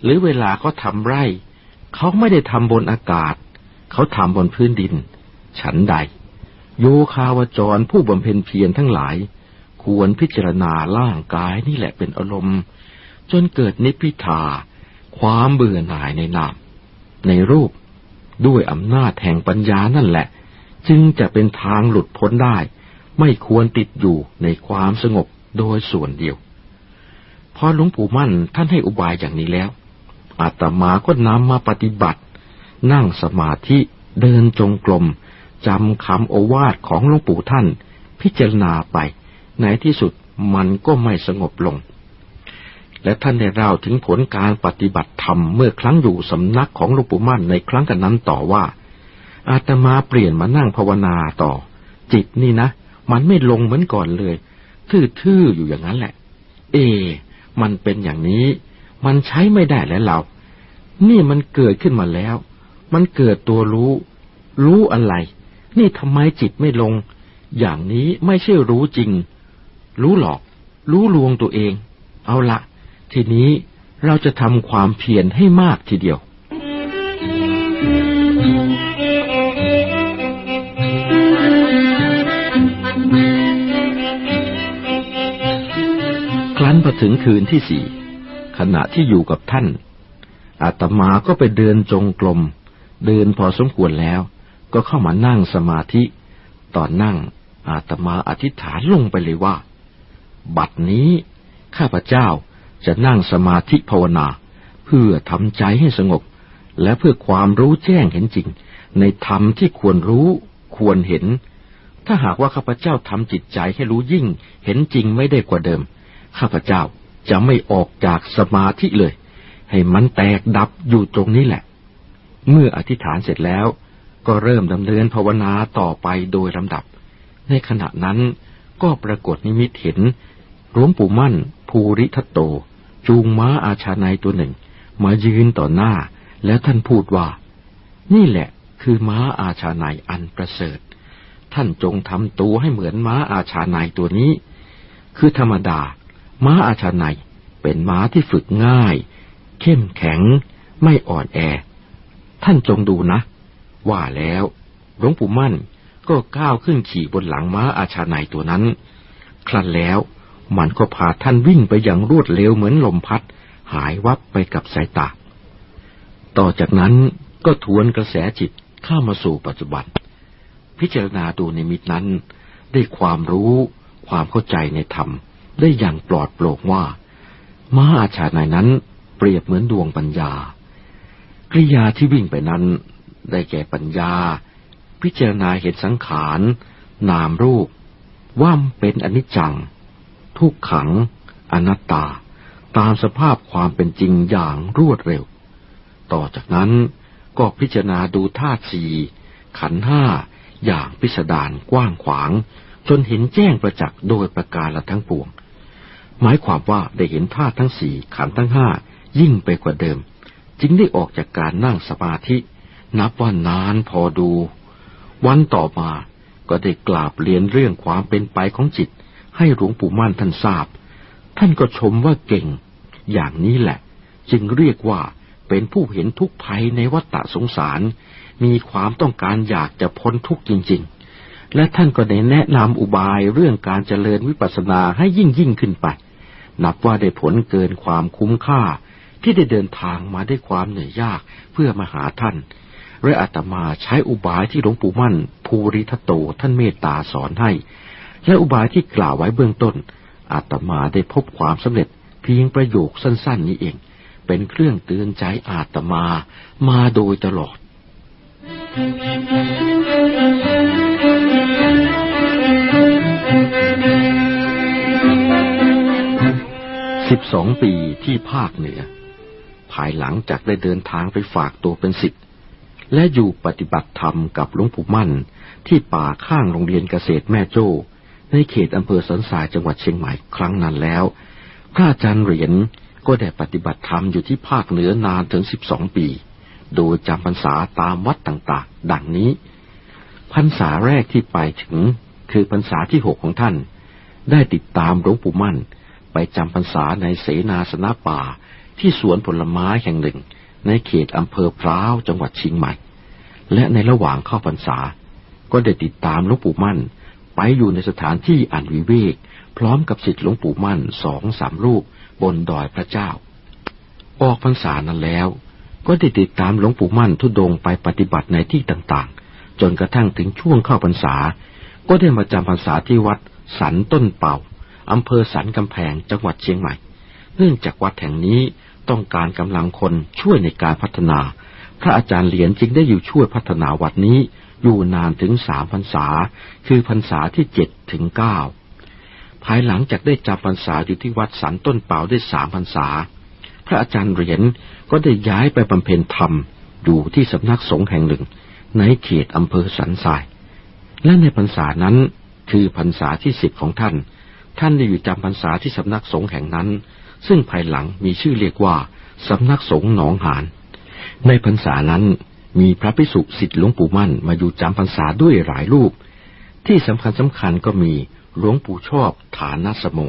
หรือเวลาเขาทำไร่ เขาไม่ได้ทำบนอากาศ เขาทำบนพื้นดิน ฉันใด โยคาวจรผู้บำเพ็ญเพียรทั้งหลาย ควรพิจารณาล่างกายนี่แหละเป็นอารมณ์ จนเกิดนิพพิทา ความเบื่อหน่ายในนามในรูปด้วยอำนาจแห่งปัญญานั่นแหละ จึงจะเป็นทางหลุดพ้นได้ ไม่ควรติดอยู่ในความสงบโดยส่วนเดียว พอหลวงปู่มั่นท่านให้อุบายอย่างนี้แล้วอาตมาก็นำมาปฏิบัติ นั่งสมาธิเดินจงกรมจำคำโอวาทของหลวงปู่ท่าน พิจารณาไป ในที่สุดมันก็ไม่สงบลง และท่านได้เล่าถึงผลการปฏิบัติธรรมเมื่อครั้งอยู่สำนักของหลวงปู่มั่นในครั้งกันนั้นต่อว่า อาตมาเปลี่ยนมานั่งภาวนาต่อ จิตนี่นะ มันไม่ลงเหมือนก่อนเลย ทื่อๆอยู่อย่างนั้นแหละ เอ มันเป็นอย่างนี้ มันใช้ไม่ได้แล้วเรา นี่มันเกิดขึ้นมาแล้ว มันเกิดตัวรู้ รู้อะไร นี่ทำไมจิตไม่ลง อย่างนี้ไม่ใช่รู้จริง รู้หลอก รู้ลวงตัวเอง เอาละทีนี้เราจะทำความเพียรให้มากทีเดียว ครั้นพอถึงคืนที่สี่ขณะที่อยู่กับท่าน อาตมาก็ไปเดินจงกรมเดินพอสมควรแล้วก็เข้ามานั่งสมาธิ ตอนนั่งอาตมาอธิษฐานลงไปเลยว่า บัดนี้ข้าพเจ้าจะนั่งสมาธิภาวนา เพื่อทำใจให้สงบ และเพื่อความรู้แจ้งเห็นจริง ในธรรมที่ควรรู้ควรเห็น ถ้าหากว่าข้าพเจ้าทำจิตใจให้รู้ยิ่ง เห็นจริงไม่ได้กว่าเดิม ข้าพเจ้าจะไม่ออกจากสมาธิเลย ให้มันแตกดับอยู่ตรงนี้แหละ เมื่ออธิษฐานเสร็จแล้ว ก็เริ่มดำเนินภาวนาต่อไปโดยลำดับ ในขณะนั้นก็ปรากฏนิมิตเห็น หลวงปู่มั่น ภูริทัตโต จูงม้าอาชาในตัวหนึ่ง มายืนต่อหน้า แล้วท่านพูดว่า นี่แหละคือม้าอาชาในอันประเสริฐ ท่านจงทำตัวให้เหมือนม้าอาชาในตัวนี้ คือธรรมดา ม้าอาชาในเป็นม้าที่ฝึกง่าย เข้มแข็ง ไม่อ่อนแอ ท่านจงดูนะ ว่าแล้วหลวงปู่มั่นก็ก้าวขึ้นขี่บนหลังม้าอาชาในตัวนั้น ครั้นแล้ว มันก็พาท่านวิ่งไปอย่างรวดเร็วเหมือนลมพัด หายวับไปกับสายตา ต่อจากนั้นก็ทวนกระแสจิตเข้ามาสู่ปัจจุบัน พิจารณาดูในมิตรนั้น ได้ความรู้ความเข้าใจในธรรม ได้อย่างปลอดโปร่งว่าม้าอาชาในนั้นเปรียบเหมือนดวงปัญญา กริยาที่วิ่งไปนั้น ได้แก่ปัญญา พิจารณาเห็นสังขาร นามรูป ว่าเป็นอนิจจัง ทุกขัง อนัตตา ตามสภาพความเป็นจริงอย่างรวดเร็ว ต่อจากนั้นก็พิจารณาดูธาตุสี่ขันห้าอย่างพิสดารกว้างขวาง จนเห็นแจ้งประจักษ์โดยประการละทั้งปวง หมายความว่าได้เห็นธาตุทั้งสี่ขันทั้งห้ายิ่งไปกว่าเดิม จึงได้ออกจากการนั่งสมาธิ นับว่านานพอดู วันต่อมาก็ได้กราบเรียนเรื่องความเป็นไปของจิต ให้หลวงปู่มั่นท่านทราบ ท่านก็ชมว่าเก่ง อย่างนี้แหละ จึงเรียกว่าเป็นผู้เห็นทุกภัยในวัฏฏะสงสาร มีความต้องการอยากจะพ้นทุกข์จริง ๆ และท่านก็ได้แนะนำอุบายเรื่องการเจริญวิปัสสนาให้ยิ่งยิ่งขึ้นไป นับว่าได้ผลเกินความคุ้มค่าที่ได้เดินทางมาด้วยความเหนื่อยยากเพื่อมาหาท่านและอาตมาใช้อุบายที่หลวงปู่มั่นภูริทัตโตท่านเมตตาสอนให้ และอุบายที่กล่าวไว้เบื้องต้น อาตมาได้พบความสำเร็จเพียงประโยคสั้น ๆ นี้เอง เป็นเครื่องเตือนใจอาตมามาโดยตลอด สิบสองปีที่ภาคเหนือ ภายหลังจากได้เดินทางไปฝากตัวเป็นสิทธิ์และอยู่ปฏิบัติธรรมกับหลวงปู่มั่น ที่ป่าข้างโรงเรียนเกษตรแม่โจ้ ในเขตอำเภอสันทรายจังหวัดเชียงใหม่ครั้งนั้นแล้ว พระอาจารย์เหรียญก็ได้ปฏิบัติธรรมอยู่ที่ภาคเหนือนานถึงสิบสองปี โดยจำพรรษาตามวัดต่างๆ ดังนี้ พรรษาแรกที่ไปถึงคือพรรษาที่หกของท่าน ได้ติดตามหลวงปู่มั่น ไปจำพรรษาในเสนาสนะป่าที่สวนผลไม้แห่งหนึ่ง ในเขตอำเภอพร้าวจังหวัดเชียงใหม่ และในระหว่างเข้าพรรษา ก็ได้ติดตามหลวงปู่มั่น ไปอยู่ในสถานที่อันวิเวก พร้อมกับสิทธิหลวงปู่มั่นสองสามรูปบนดอยพระเจ้า ออกพรรษานั้นแล้ว ก็ได้ติดตามหลวงปู่มั่นทุดงไปปฏิบัติในที่ต่างๆ จนกระทั่งถึงช่วงเข้าพรรษา ก็ได้มาจำพรรษาที่วัดสันต้นเป่าอำเภอสันกำแพงจังหวัดเชียงใหม่ เนื่องจากวัดแห่งนี้ต้องการกำลังคนช่วยในการพัฒนา พระอาจารย์เหรียญจึงได้อยู่ช่วยพัฒนาวัดนี้ อยู่นานถึงสามพรรษา คือพรรษาที่เจ็ดถึงเก้าภายหลังจากได้จำพรรษาอยู่ที่วัดสันต้นเป่าได้สามพรรษา พระอาจารย์เหรียญก็ได้ย้ายไปบำเพ็ญธรรมอยู่ที่สำนักสงฆ์แห่งหนึ่ง ในเขตอำเภอสันทราย และในพรรษานั้นคือพรรษาที่สิบของท่าน ท่านได้อยู่จำพรรษาที่สำนักสงฆ์แห่งนั้น ซึ่งภายหลังมีชื่อเรียกว่าสำนักสงฆ์หนองหาน ในพรรษานั้น มีพระภิกษุสิทธิหลวงปู่มั่นมาอยู่จำพรรษาด้วยหลายรูป ที่สำคัญสำคัญก็มีหลวงปู่ชอบฐานนัสโม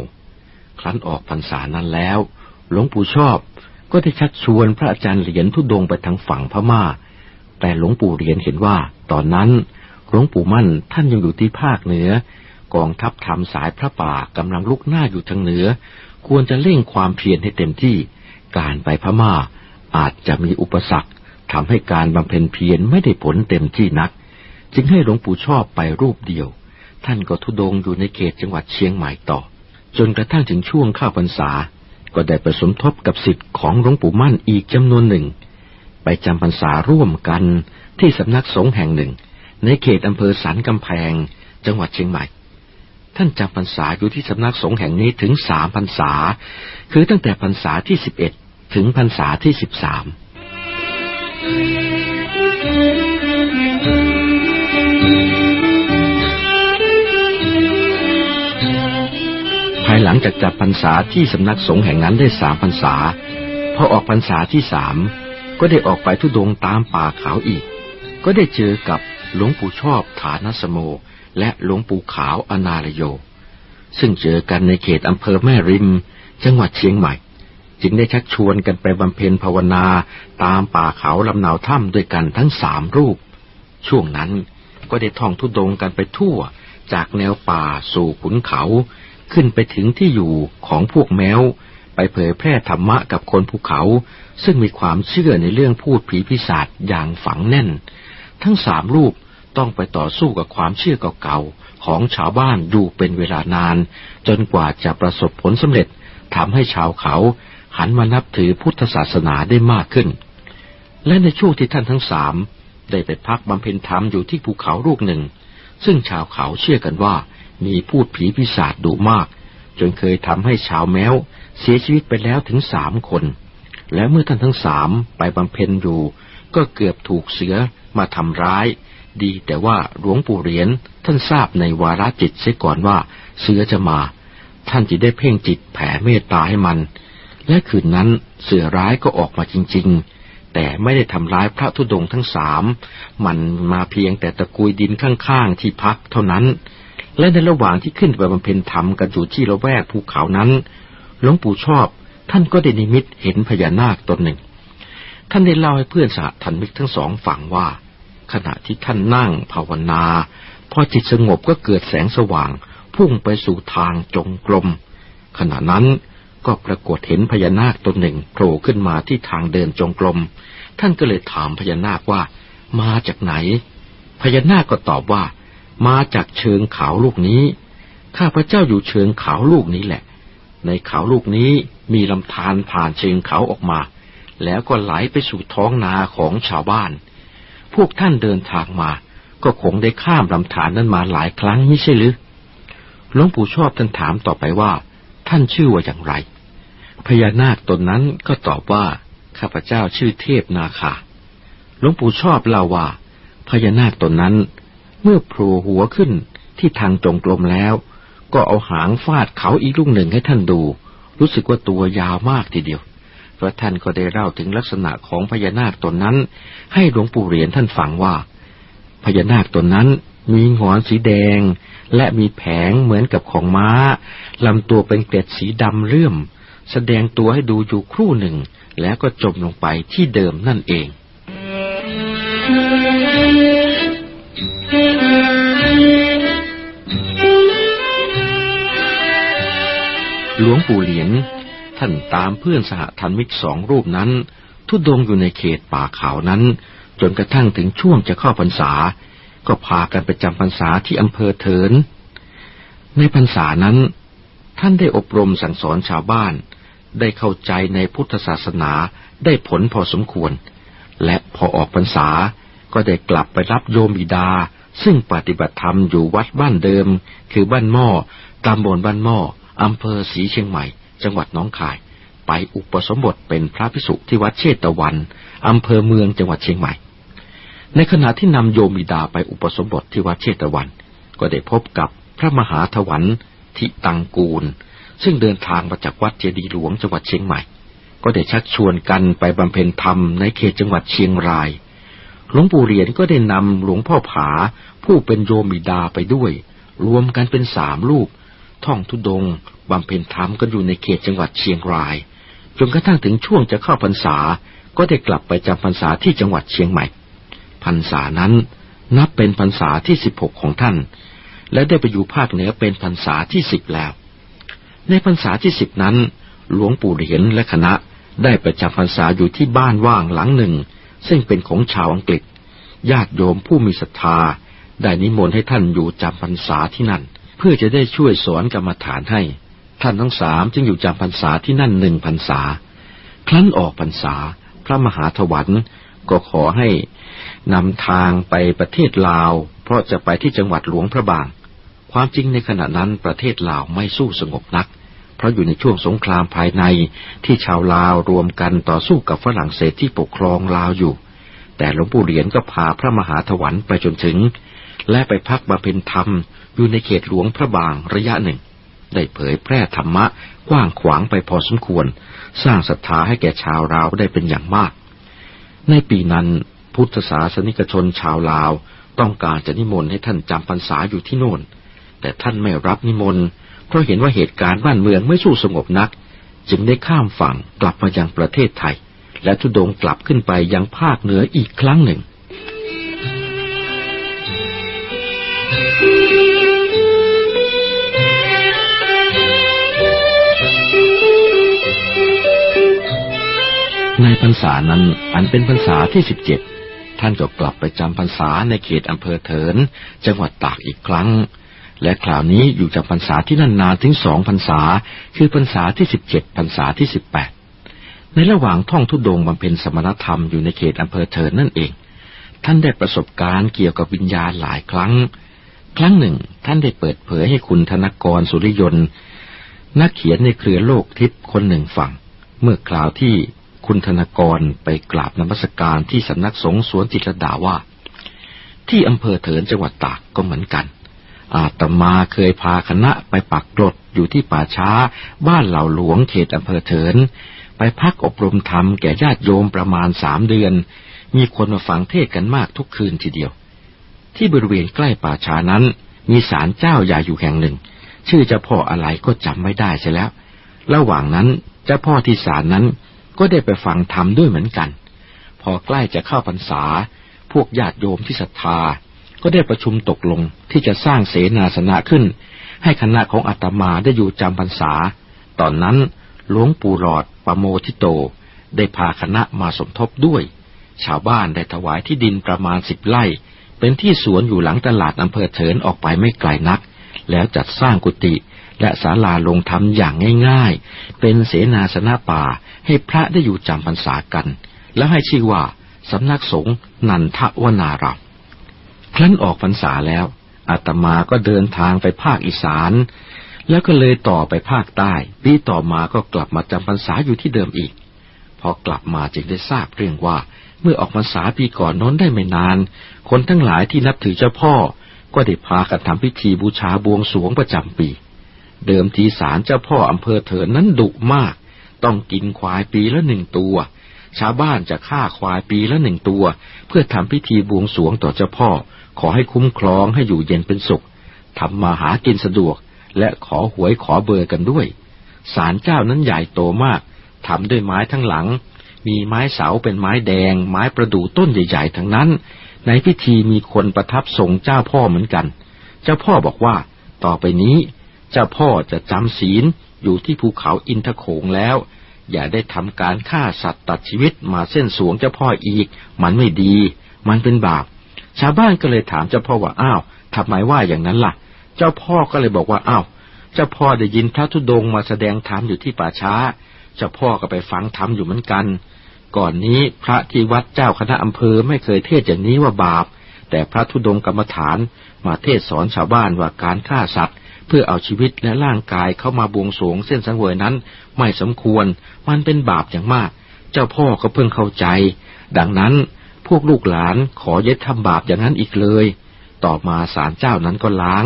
ครั้นออกพรรษานั้นแล้ว หลวงปู่ชอบก็ได้ชักชวนพระอาจารย์เหรียญทุดงไปทางฝั่งพม่า แต่หลวงปู่เหรียญเห็นว่า ตอนนั้นหลวงปู่มั่นท่านยังอยู่ที่ภาคเหนือ กองทัพทำสายพระป่ากำลังลุกหน้าอยู่ทางเหนือ ควรจะเร่งความเพียรให้เต็มที่ การไปพม่าอาจจะมีอุปสรรค ทำให้การบำเพ็ญเพียรไม่ได้ผลเต็มที่นัก จึงให้หลวงปู่ชอบไปรูปเดียว ท่านก็ทุดงอยู่ในเขตจังหวัดเชียงใหม่ต่อ จนกระทั่งถึงช่วงเข้าพรรษา ก็ได้ประสมทบกับสิทธิ์ของหลวงปู่มั่นอีกจำนวนหนึ่ง ไปจำพรรษาร่วมกันที่สำนักสงฆ์แห่งหนึ่ง ในเขตอำเภอสันกำแพง จังหวัดเชียงใหม่ท่านจำพรรษาอยู่ที่สำนักสงฆ์แห่งนี้ถึงสามพรรษา คือตั้งแต่พรรษาที่สิบเอ็ดถึงพรรษาที่สิบสาม ภายหลังจากจับพรรษาที่สำนักสงฆ์แห่งนั้นได้สามพรรษาพอออกพรรษาที่สามก็ได้ออกไปทุดงตามป่าเขาอีก ก็ได้เจอกับหลวงปู่ชอบฐานสโม และหลวงปู่ขาวอนาลโย ซึ่งเจอกันในเขตอำเภอแม่ริม จังหวัดเชียงใหม่ จึงได้ชักชวนกันไปบำเพ็ญภาวนาตามป่าเขาลำนาวถ้ำด้วยกันทั้งสามรูป ช่วงนั้นก็ได้ท่องทุดงกันไปทั่ว จากแนวป่าสู่ขุนเขา ขึ้นไปถึงที่อยู่ของพวกแมว ไปเผยแพร่ธรรมะกับคนภูเขา ซึ่งมีความเชื่อในเรื่องพูดผีพิศาจอย่างฝังแน่น ทั้งสามรูปต้องไปต่อสู้กับความเชื่อเก่าๆของชาวบ้านอยู่เป็นเวลานาน จนกว่าจะประสบผลสำเร็จทำให้ชาวเขา หันมานับถือพุทธศาสนาได้มากขึ้น และในช่วงที่ท่านทั้งสามได้ไปพักบำเพ็ญธรรมอยู่ที่ภูเขาลูกหนึ่ง ซึ่งชาวเขาเชื่อกันว่ามีพูดผีพิศาจดุมาก จนเคยทำให้ชาวแมวเสียชีวิตไปแล้วถึงสามคน และเมื่อท่านทั้งสามไปบำเพ็ญอยู่ ก็เกือบถูกเสือมาทำร้าย ดีแต่ว่าหลวงปู่เหรียญท่านทราบในวาระจิตเสียก่อนว่าเสือจะมา ท่านจึงได้เพ่งจิตแผ่เมตตาให้มัน และคืนนั้นเสือร้ายก็ออกมาจริง ๆ แต่ไม่ได้ทำร้ายพระธุดงทั้งสาม มันมาเพียงแต่ตะกุยดินข้างๆที่พักเท่านั้น และในระหว่างที่ขึ้นไปบำเพ็ญธรรมกันอยู่ที่ละแวกภูเขานั้น หลวงปู่ชอบท่านก็ได้นิมิตเห็นพญานาคตนหนึ่ง ท่านได้เล่าให้เพื่อนสหทันมิกทั้งสองฟังว่า ขณะที่ท่านนั่งภาวนา พอจิตสงบก็เกิดแสงสว่าง พุ่งไปสู่ทางจงกรมขณะนั้น ก็ปรากฏเห็นพญานาคตนหนึ่งโผล่ขึ้นมาที่ทางเดินจงกรม ท่านก็เลยถามพญานาคว่า มาจากไหน พญานาคก็ตอบว่า มาจากเชิงเขาลูกนี้ ข้าพระเจ้าอยู่เชิงเขาลูกนี้แหละ ในเขาลูกนี้มีลำธารผ่านเชิงเขาออกมา แล้วก็ไหลไปสู่ท้องนาของชาวบ้าน พวกท่านเดินทางมา ก็คงได้ข้ามลำธารนั้นมาหลายครั้งไม่ใช่หรือหลวงปู่ชอบท่านถามต่อไปว่า ท่านชื่อว่าอย่างไร พญานาคตนนั้นก็ตอบว่า ข้าพเจ้าชื่อเทพนาคาหลวงปู่ชอบเล่าว่า พญานาคตนนั้น เมื่อโผล่หัวขึ้นที่ทางจงกรมแล้ว ก็เอาหางฟาดเขาอีกลูกหนึ่งให้ท่านดู รู้สึกว่าตัวยาวมากทีเดียวพระท่านก็ได้เล่าถึงลักษณะของพญานาคตนนั้น ให้หลวงปู่เหรียญท่านฟังว่า พญานาคตนนั้นมีหงอนสีแดง และมีแผงเหมือนกับของม้าลำตัวเป็นเกล็ดสีดำเลื่อม แสดงตัวให้ดูอยู่ครู่หนึ่ง แล้วก็จมลงไปที่เดิมนั่นเองหลวงปู่เหรียญท่านตามเพื่อนสหธรรมิกสองรูปนั้น ทุดงอยู่ในเขตป่าเขานั้น จนกระทั่งถึงช่วงจะเข้าพรรษา ก็พากันไปจำพรรษาที่อำเภอเถิน ในพรรษานั้น ท่านได้อบรมสั่งสอนชาวบ้าน ได้เข้าใจในพุทธศาสนาได้ผลพอสมควร และพอออกพรรษาก็ได้กลับไปรับโยมบิดา ซึ่งปฏิบัติธรรมอยู่วัดบ้านเดิม คือบ้านหม้อตำบลบ้านหม้ออำเภอศรีเชียงใหม่ จังหวัดน้องคาย ไปอุปสมบทเป็นพระภิกษุที่วัดเชตวันอำเภอเมืองจังหวัดเชียงใหม่ ในขณะที่นำโยมิดาไปอุปสมบทที่วัดเชตวัน ก็ได้พบกับพระมหาถวันทิตังกูล ซึ่งเดินทางมาจากวัดเจดีหลวงจังหวัดเชียงใหม่ ก็ได้ชักชวนกันไปบำเพ็ญธรรมในเขตจังหวัดเชียงราย หลวงปู่เหรียญก็ได้นำหลวงพ่อผา ผู้เป็นโยมิดาไปด้วย รวมกันเป็นสามลูก ท่องทุดงบำเพ็ญธรรมก็อยู่ในเขตจังหวัดเชียงราย จนกระทั่งถึงช่วงจะเข้าพรรษา ก็ได้กลับไปจำพรรษาที่จังหวัดเชียงใหม่ พรรษานั้นนับเป็นพรรษาที่สิบหกของท่าน และได้ไปอยู่ภาคเหนือเป็นพรรษาที่สิบแล้ว ในพรรษาที่สิบนั้น หลวงปู่เหรียญและคณะได้ไปจำพรรษาอยู่ที่บ้านว่างหลังหนึ่ง ซึ่งเป็นของชาวอังกฤษ ญาติโยมผู้มีศรัทธา ได้นิมนต์ให้ท่านอยู่จำพรรษาที่นั่น เพื่อจะได้ช่วยสอนกรรมฐานให้ ท่านทั้งสามจึงอยู่จำพรรษาที่นั่นหนึ่งพรรษา ครั้นออกพรรษา พระมหาถวันก็ขอให้นำทางไปประเทศลาว เพราะจะไปที่จังหวัดหลวงพระบาง ความจริงในขณะนั้นประเทศลาวไม่สู้สงบนัก เพราะอยู่ในช่วงสงครามภายในที่ชาวลาวรวมกันต่อสู้กับฝรั่งเศสที่ปกครองลาวอยู่ แต่หลวงปู่เหรียญก็พาพระมหาถวันไปจนถึง และไปพักบำเพ็ญธรรม อยู่ในเขตหลวงพระบางระยะหนึ่ง ได้เผยแพร่ธรรมะกว้างขวางไปพอสมควร สร้างศรัทธาให้แก่ชาวลาวได้เป็นอย่างมาก ในปีนั้นพุทธศาสนิกชนชาวลาวต้องการจะนิมนต์ให้ท่านจำพรรษาอยู่ที่โน่น แต่ท่านไม่รับนิมนต์ เพราะเห็นว่าเหตุการณ์บ้านเมืองไม่สู้สงบนัก จึงได้ข้ามฝั่งกลับมายังประเทศไทย และทุดงกลับขึ้นไปยังภาคเหนืออีกครั้งหนึ่งในพรรษานั้นอันเป็นพรรษาที่สิบเจ็ดท่านก็กลับไปจำพรรษาในเขตอำเภอเถิน จังหวัดตากอีกครั้ง และคราวนี้อยู่จำพรรษาที่นั่นนานถึงสองพรรษา คือพรรษาที่สิบเจ็ดพรรษาที่สิบแปดในระหว่างท่องทุดงบำเพ็ญสมณธรรมอยู่ในเขตอำเภอเถินนั่นเอง ท่านได้ประสบการณ์เกี่ยวกับวิญญาณหลายครั้ง ครั้งหนึ่ง ท่านได้เปิดเผยให้คุณธนกรสุริยนต์นักเขียนในเครือโลกทิพย์คนหนึ่งฟังเมื่อคราวที่คุณธนกรไปกราบนมัสการที่สำนักสงฆ์สวนจิตรดาว่า ที่อำเภอเถินจังหวัดตากก็เหมือนกัน อาตมาเคยพาคณะไปปักกรดอยู่ที่ป่าช้า บ้านเหล่าหลวงเขตอำเภอเถิน ไปพักอบรมธรรมแก่ญาติโยมประมาณสามเดือน มีคนมาฟังเทศกันมากทุกคืนทีเดียว ที่บริเวณใกล้ป่าช้านั้น มีศาลเจ้าใหญ่อยู่แห่งหนึ่ง ชื่อเจ้าพ่ออะไรก็จำไม่ได้ใช่แล้ว ระหว่างนั้นเจ้าพ่อที่ศาลนั้นก็ได้ไปฟังธรรมด้วยเหมือนกัน พอใกล้จะเข้าพรรษา พวกญาติโยมที่ศรัทธา ก็ได้ประชุมตกลงที่จะสร้างเสนาสนะขึ้น ให้คณะของอาตมาได้อยู่จำพรรษา ตอนนั้นหลวงปู่หลอดปโมทิโต ได้พาคณะมาสมทบด้วย ชาวบ้านได้ถวายที่ดินประมาณสิบไร่ เป็นที่สวนอยู่หลังตลาดอำเภอเถินออกไปไม่ไกลนัก แล้วจัดสร้างกุฏิและศาลาลงธรรมอย่างง่ายๆ เป็นเสนาสนะป่าให้พระได้อยู่จำพรรษากัน แล้วให้ชื่อว่าสำนักสงฆ์นันทวนาราม ครั้นออกพรรษาแล้วอาตมาก็เดินทางไปภาคอีสาน แล้วก็เลยต่อไปภาคใต้ ปีต่อมาก็กลับมาจำพรรษาอยู่ที่เดิมอีก พอกลับมาจึงได้ทราบเรื่องว่า เมื่อออกพรรษาปีก่อนน้นได้ไม่นาน คนทั้งหลายที่นับถือเจ้าพ่อ ก็ได้พากันทำพิธีบูชาบวงสรวงประจำปี เดิมทีสารเจ้าพ่ออำเภอเถินนั้นดุมาก ต้องกินควายปีละหนึ่งตัว ชาวบ้านจะฆ่าควายปีละหนึ่งตัว เพื่อทำพิธีบวงสรวงต่อเจ้าพ่อ ขอให้คุ้มครองให้อยู่เย็นเป็นสุขทำมาหากินสะดวก และขอหวยขอเบอร์กันด้วยศาลเจ้านั้นใหญ่โตมากทำด้วยไม้ทั้งหลัง มีไม้เสาเป็นไม้แดง ไม้ประดู่ต้นใหญ่ ๆ ทั้งนั้น ในพิธีมีคนประทับทรงเจ้าพ่อเหมือนกัน เจ้าพ่อบอกว่า ต่อไปนี้ เจ้าพ่อจะจำศีลอยู่ที่ภูเขาอินทโขงแล้ว อย่าได้ทำการฆ่าสัตว์ตัดชีวิตมาเส้นสวงเจ้าพ่ออีก มันไม่ดี มันเป็นบาป ชาวบ้านก็เลยถามเจ้าพ่อว่าอ้าวทำไมว่าอย่างนั้นละ่ะ เจ้าพ่อก็เลยบอกว่าอ้าวเจ้าพ่อได้ยินพระธุดงมาแสดงธรรมอยู่ที่ป่าช้า เจ้าพ่อก็ไปฟังธรรมอยู่เหมือนกัน ก่อนนี้พระที่วัดเจ้าคณะอำเภอไม่เคยเทศอย่างนี้ว่าบาป แต่พระธุดงกรรมฐานมาเทศสอนชาวบ้านว่าการฆ่าสัตว์ เพื่อเอาชีวิตและร่างกายเข้ามาบวงสรวงเส้นสังเวยนั้น ไม่สมควร มันเป็นบาปอย่างมาก เจ้าพ่อก็เพิ่งเข้าใจ ดังนั้น พวกลูกหลานขอยึดทำบาปอย่างนั้นอีกเลย ต่อมาศาลเจ้านั้นก็ล้าง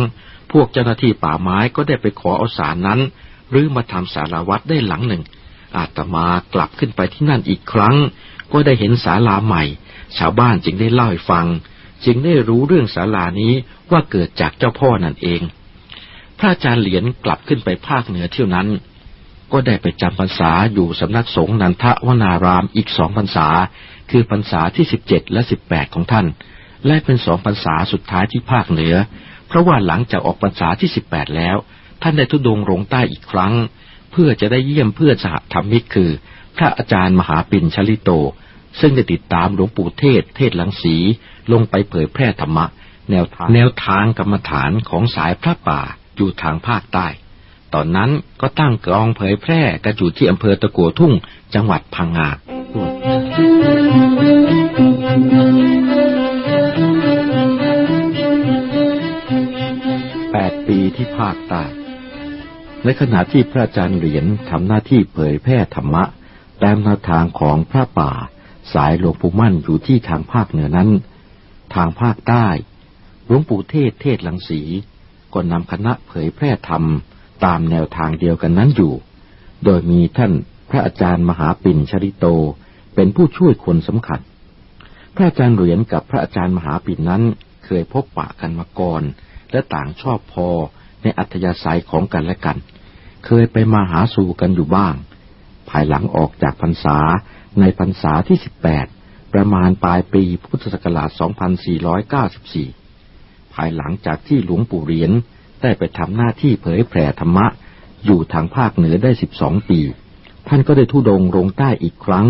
พวกเจ้าหน้าที่ป่าไม้ก็ได้ไปขอเอาสารนั้น หรือมาทำสารวัตรได้หลังหนึ่ง อาตมากลับขึ้นไปที่นั่นอีกครั้ง ก็ได้เห็นศาลาใหม่ ชาวบ้านจึงได้เล่าให้ฟัง จึงได้รู้เรื่องศาลานี้ว่าเกิดจากเจ้าพ่อนั่นเอง พระอาจารย์เหรียญกลับขึ้นไปภาคเหนือเที่ยวนั้นก็ได้ไปจำพรรษาอยู่สำนักสงฆ์นันทวนารามอีกสองพรรษา คือพรรษาที่สิบเจ็ดและสิบแปดของท่าน และเป็นสองพรรษาสุดท้ายที่ภาคเหนือ เพราะว่าหลังจากออกพรรษาที่สิบแปดแล้ว ท่านได้ทุดงลงใต้อีกครั้ง เพื่อจะได้เยี่ยมเพื่อสหธรรมิกคือ พระอาจารย์มหาปินชลิโต ซึ่งได้ติดตามหลวงปู่เทศ เทศหลังสี ลงไปเผยแพร่ธรรมะ แนวทางแนวทางกรรมฐานของสายพระป่าอยู่ทางภาคใต้ตอนนั้นก็ตั้งกองเผยแพร่กระจุที่อำเภอตะกัวทุ่งจังหวัดพังงา ปีที่ภาคใต้ในขณะที่พระอาจารย์เหรียญทำหน้าที่เผยแพร่ธรรมะ ตามแนวทางของพระป่า สายหลวงปู่มั่นอยู่ที่ทางภาคเหนือนั้น ทางภาคใต้หลวงปู่เทศเทศลังสีก็นำคณะเผยแพร่ธรรมตามแนวทางเดียวกันนั้นอยู่ โดยมีท่านพระอาจารย์มหาปิ่นชริโตเป็นผู้ช่วยคนสำคัญ พระอาจารย์เหรียญกับพระอาจารย์มหาปิ่นนั้น เคยพบปะกันมาก่อน และต่างชอบพอในอัธยาศัยของกันและกัน เคยไปมาหาสู่กันอยู่บ้าง ภายหลังออกจากพรรษาในพรรษาที่สิบแปดประมาณปลายปีพุทธศักราช 2494 ภายหลังจากที่หลวงปู่เหรียนได้ไปทำหน้าที่เผยแผ่ธรรมะ อยู่ทางภาคเหนือได้ 12 ปี ท่านก็ได้ทุดงลงใต้อีกครั้ง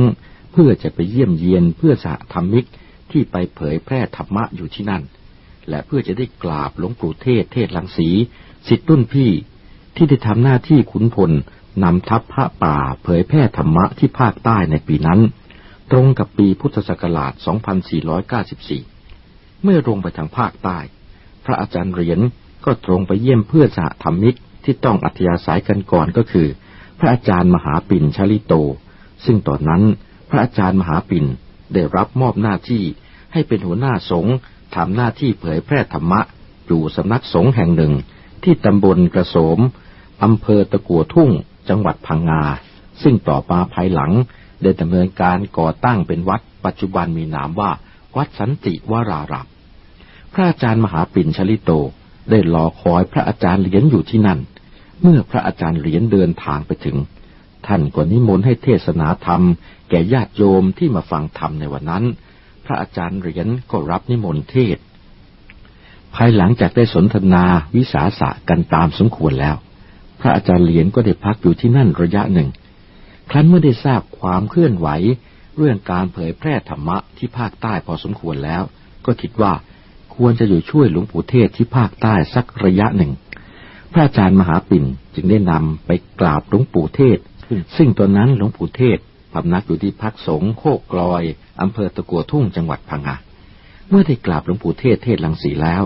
เพื่อจะไปเยี่ยมเยียนเพื่อสะธรรมิกที่ไปเผยแพร่ธรรมะอยู่ที่นั่น และเพื่อจะได้กราบหลวงปู่เทศเทศลังสีสิทธิตุ้นพี่ ที่ได้ทำหน้าที่ขุนพลนำทัพพระป่าเผยแพร่ธรรมะที่ภาคใต้ในปีนั้น ตรงกับปีพุทธศักราช 2494 เมื่อลงไปทางภาคใต้ พระอาจารย์เหรียญก็ตรงไปเยี่ยมเพื่อสหธรรมิกที่ต้องอัธยาศัยกันก่อนก็คือ พระอาจารย์มหาปิ่นชลิโต ซึ่งตอนนั้น พระอาจารย์มหาปิ่นได้รับมอบหน้าที่ให้เป็นหัวหน้าสงฆ์ทำหน้าที่เผยแพร่ธรรมะ อยู่สำนักสงฆ์แห่งหนึ่ง ที่ตำบลกระโสมอำเภอตะกัวทุ่ง จังหวัดพังงา ซึ่งต่อมาภายหลัง ได้ดำเนินการก่อตั้งเป็นวัด ปัจจุบันมีนามว่า วัดสันติวรารับพระอาจารย์มหาปิ่นชลิโต ได้รอคอยพระอาจารย์เหรียญอยู่ที่นั่น เมื่อพระอาจารย์เหรียญเดินทางไปถึง ท่านก็นิมนต์ให้เทศนาธรรม แก่ญาติโยมที่มาฟังธรรมในวันนั้น พระอาจารย์เหรียญก็รับนิมนต์เทศ ภายหลังจากได้สนทนาวิสาสะกันตามสมควรแล้ว พระอาจารย์เหรียญก็ได้พักอยู่ที่นั่นระยะหนึ่ง ครั้นเมื่อได้ทราบความเคลื่อนไหวเรื่องการเผยแพร่ธรรมะที่ภาคใต้พอสมควรแล้ว ก็คิดว่าควรจะอยู่ช่วยหลวงปู่เทศที่ภาคใต้สักระยะหนึ่ง พระอาจารย์มหาปิ่นจึงได้นำไปกราบหลวงปู่เทศ ซึ่งตอนนั้นหลวงปู่เทศ พำนักอยู่ที่พักสงโคกกลอยอำเภอตะกัวทุ่งจังหวัดพังงาเมื่อได้กราบหลวงปู่เทศเทศลังสีแล้ว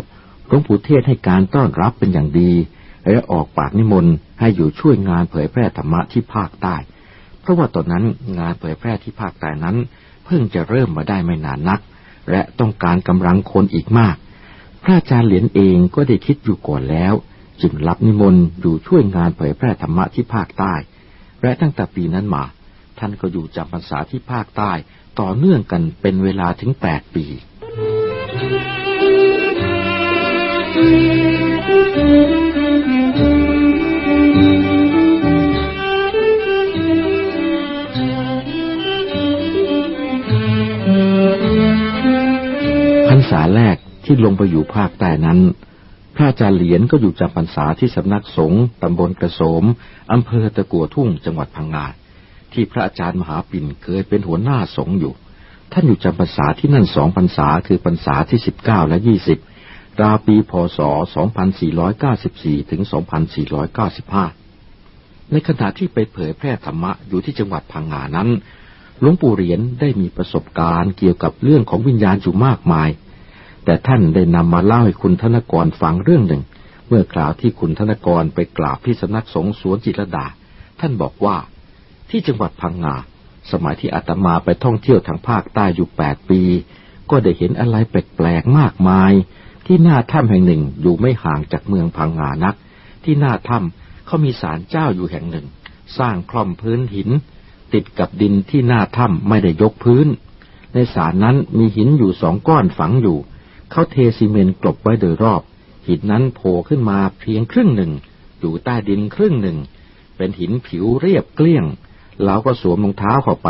หลวงปู่เทศให้การต้อนรับเป็นอย่างดี และออกปากนิมนต์ให้อยู่ช่วยงานเผยแพร่ธรรมะที่ภาคใต้ เพราะว่าตอนนั้นงานเผยแพร่ที่ภาคใต้นั้น เพิ่งจะเริ่มมาได้ไม่นานนัก และต้องการกำลังคนอีกมาก พระอาจารย์เหรียญเองก็ได้คิดอยู่ก่อนแล้ว จึงรับนิมนต์อยู่ช่วยงานเผยแพร่ธรรมะที่ภาคใต้ และตั้งแต่ปีนั้นมา ท่านก็อยู่จำพรรษาที่ภาคใต้ต่อเนื่องกันเป็นเวลาถึงแปดปีพรรษาแรกที่ลงไปอยู่ภาคใต้นั้น พระอาจารย์เหรียญก็อยู่จำพรรษาที่สำนักสงฆ์ตำบลกระโสมอำเภอตะกัวทุ่งจังหวัดพังงา ที่พระอาจารย์มหาปิ่นเคยเป็นหัวหน้าสงฆ์อยู่ ท่านอยู่จำพรรษาที่นั่นสองพรรษาคือพรรษาที่สิบเก้าและยี่สิบราวปีพศสองพันสี่ร้อยเก้าสิบสี่ถึงสองพันสี่ร้อยเก้าสิบห้าในขณะที่ไปเผยแพร่ธรรมะอยู่ที่จังหวัดพังงานั้น หลวงปู่เหรียญได้มีประสบการณ์เกี่ยวกับเรื่องของวิญญาณอยู่มากมาย แต่ท่านได้นำมาเล่าให้คุณธนกรฟังเรื่องหนึ่ง เมื่อคราวที่คุณธนกรไปกราบที่สำนักสงฆ์สวนจิตรดา ท่านบอกว่า ที่จังหวัดพังงา สมัยที่อาตมาไปท่องเที่ยวทางภาคใต้อยู่แปดปี ก็ได้เห็นอะไรแปลกๆมากมาย ที่หน้าถ้ำแห่งหนึ่งอยู่ไม่ห่างจากเมืองพังงานัก ที่หน้าถ้ำเขามีศาลเจ้าอยู่แห่งหนึ่ง สร้างคล่อมพื้นหิน ติดกับดินที่หน้าถ้ำไม่ได้ยกพื้น ในศาลนั้นมีหินอยู่สองก้อนฝังอยู่เขาเทซีเมนต์กลบไว้โดยรอบ หินนั้นโผล่ขึ้นมาเพียงครึ่งหนึ่ง อยู่ใต้ดินครึ่งหนึ่ง เป็นหินผิวเรียบเกลี้ยง เราก็สวมรองเท้าเข้าไป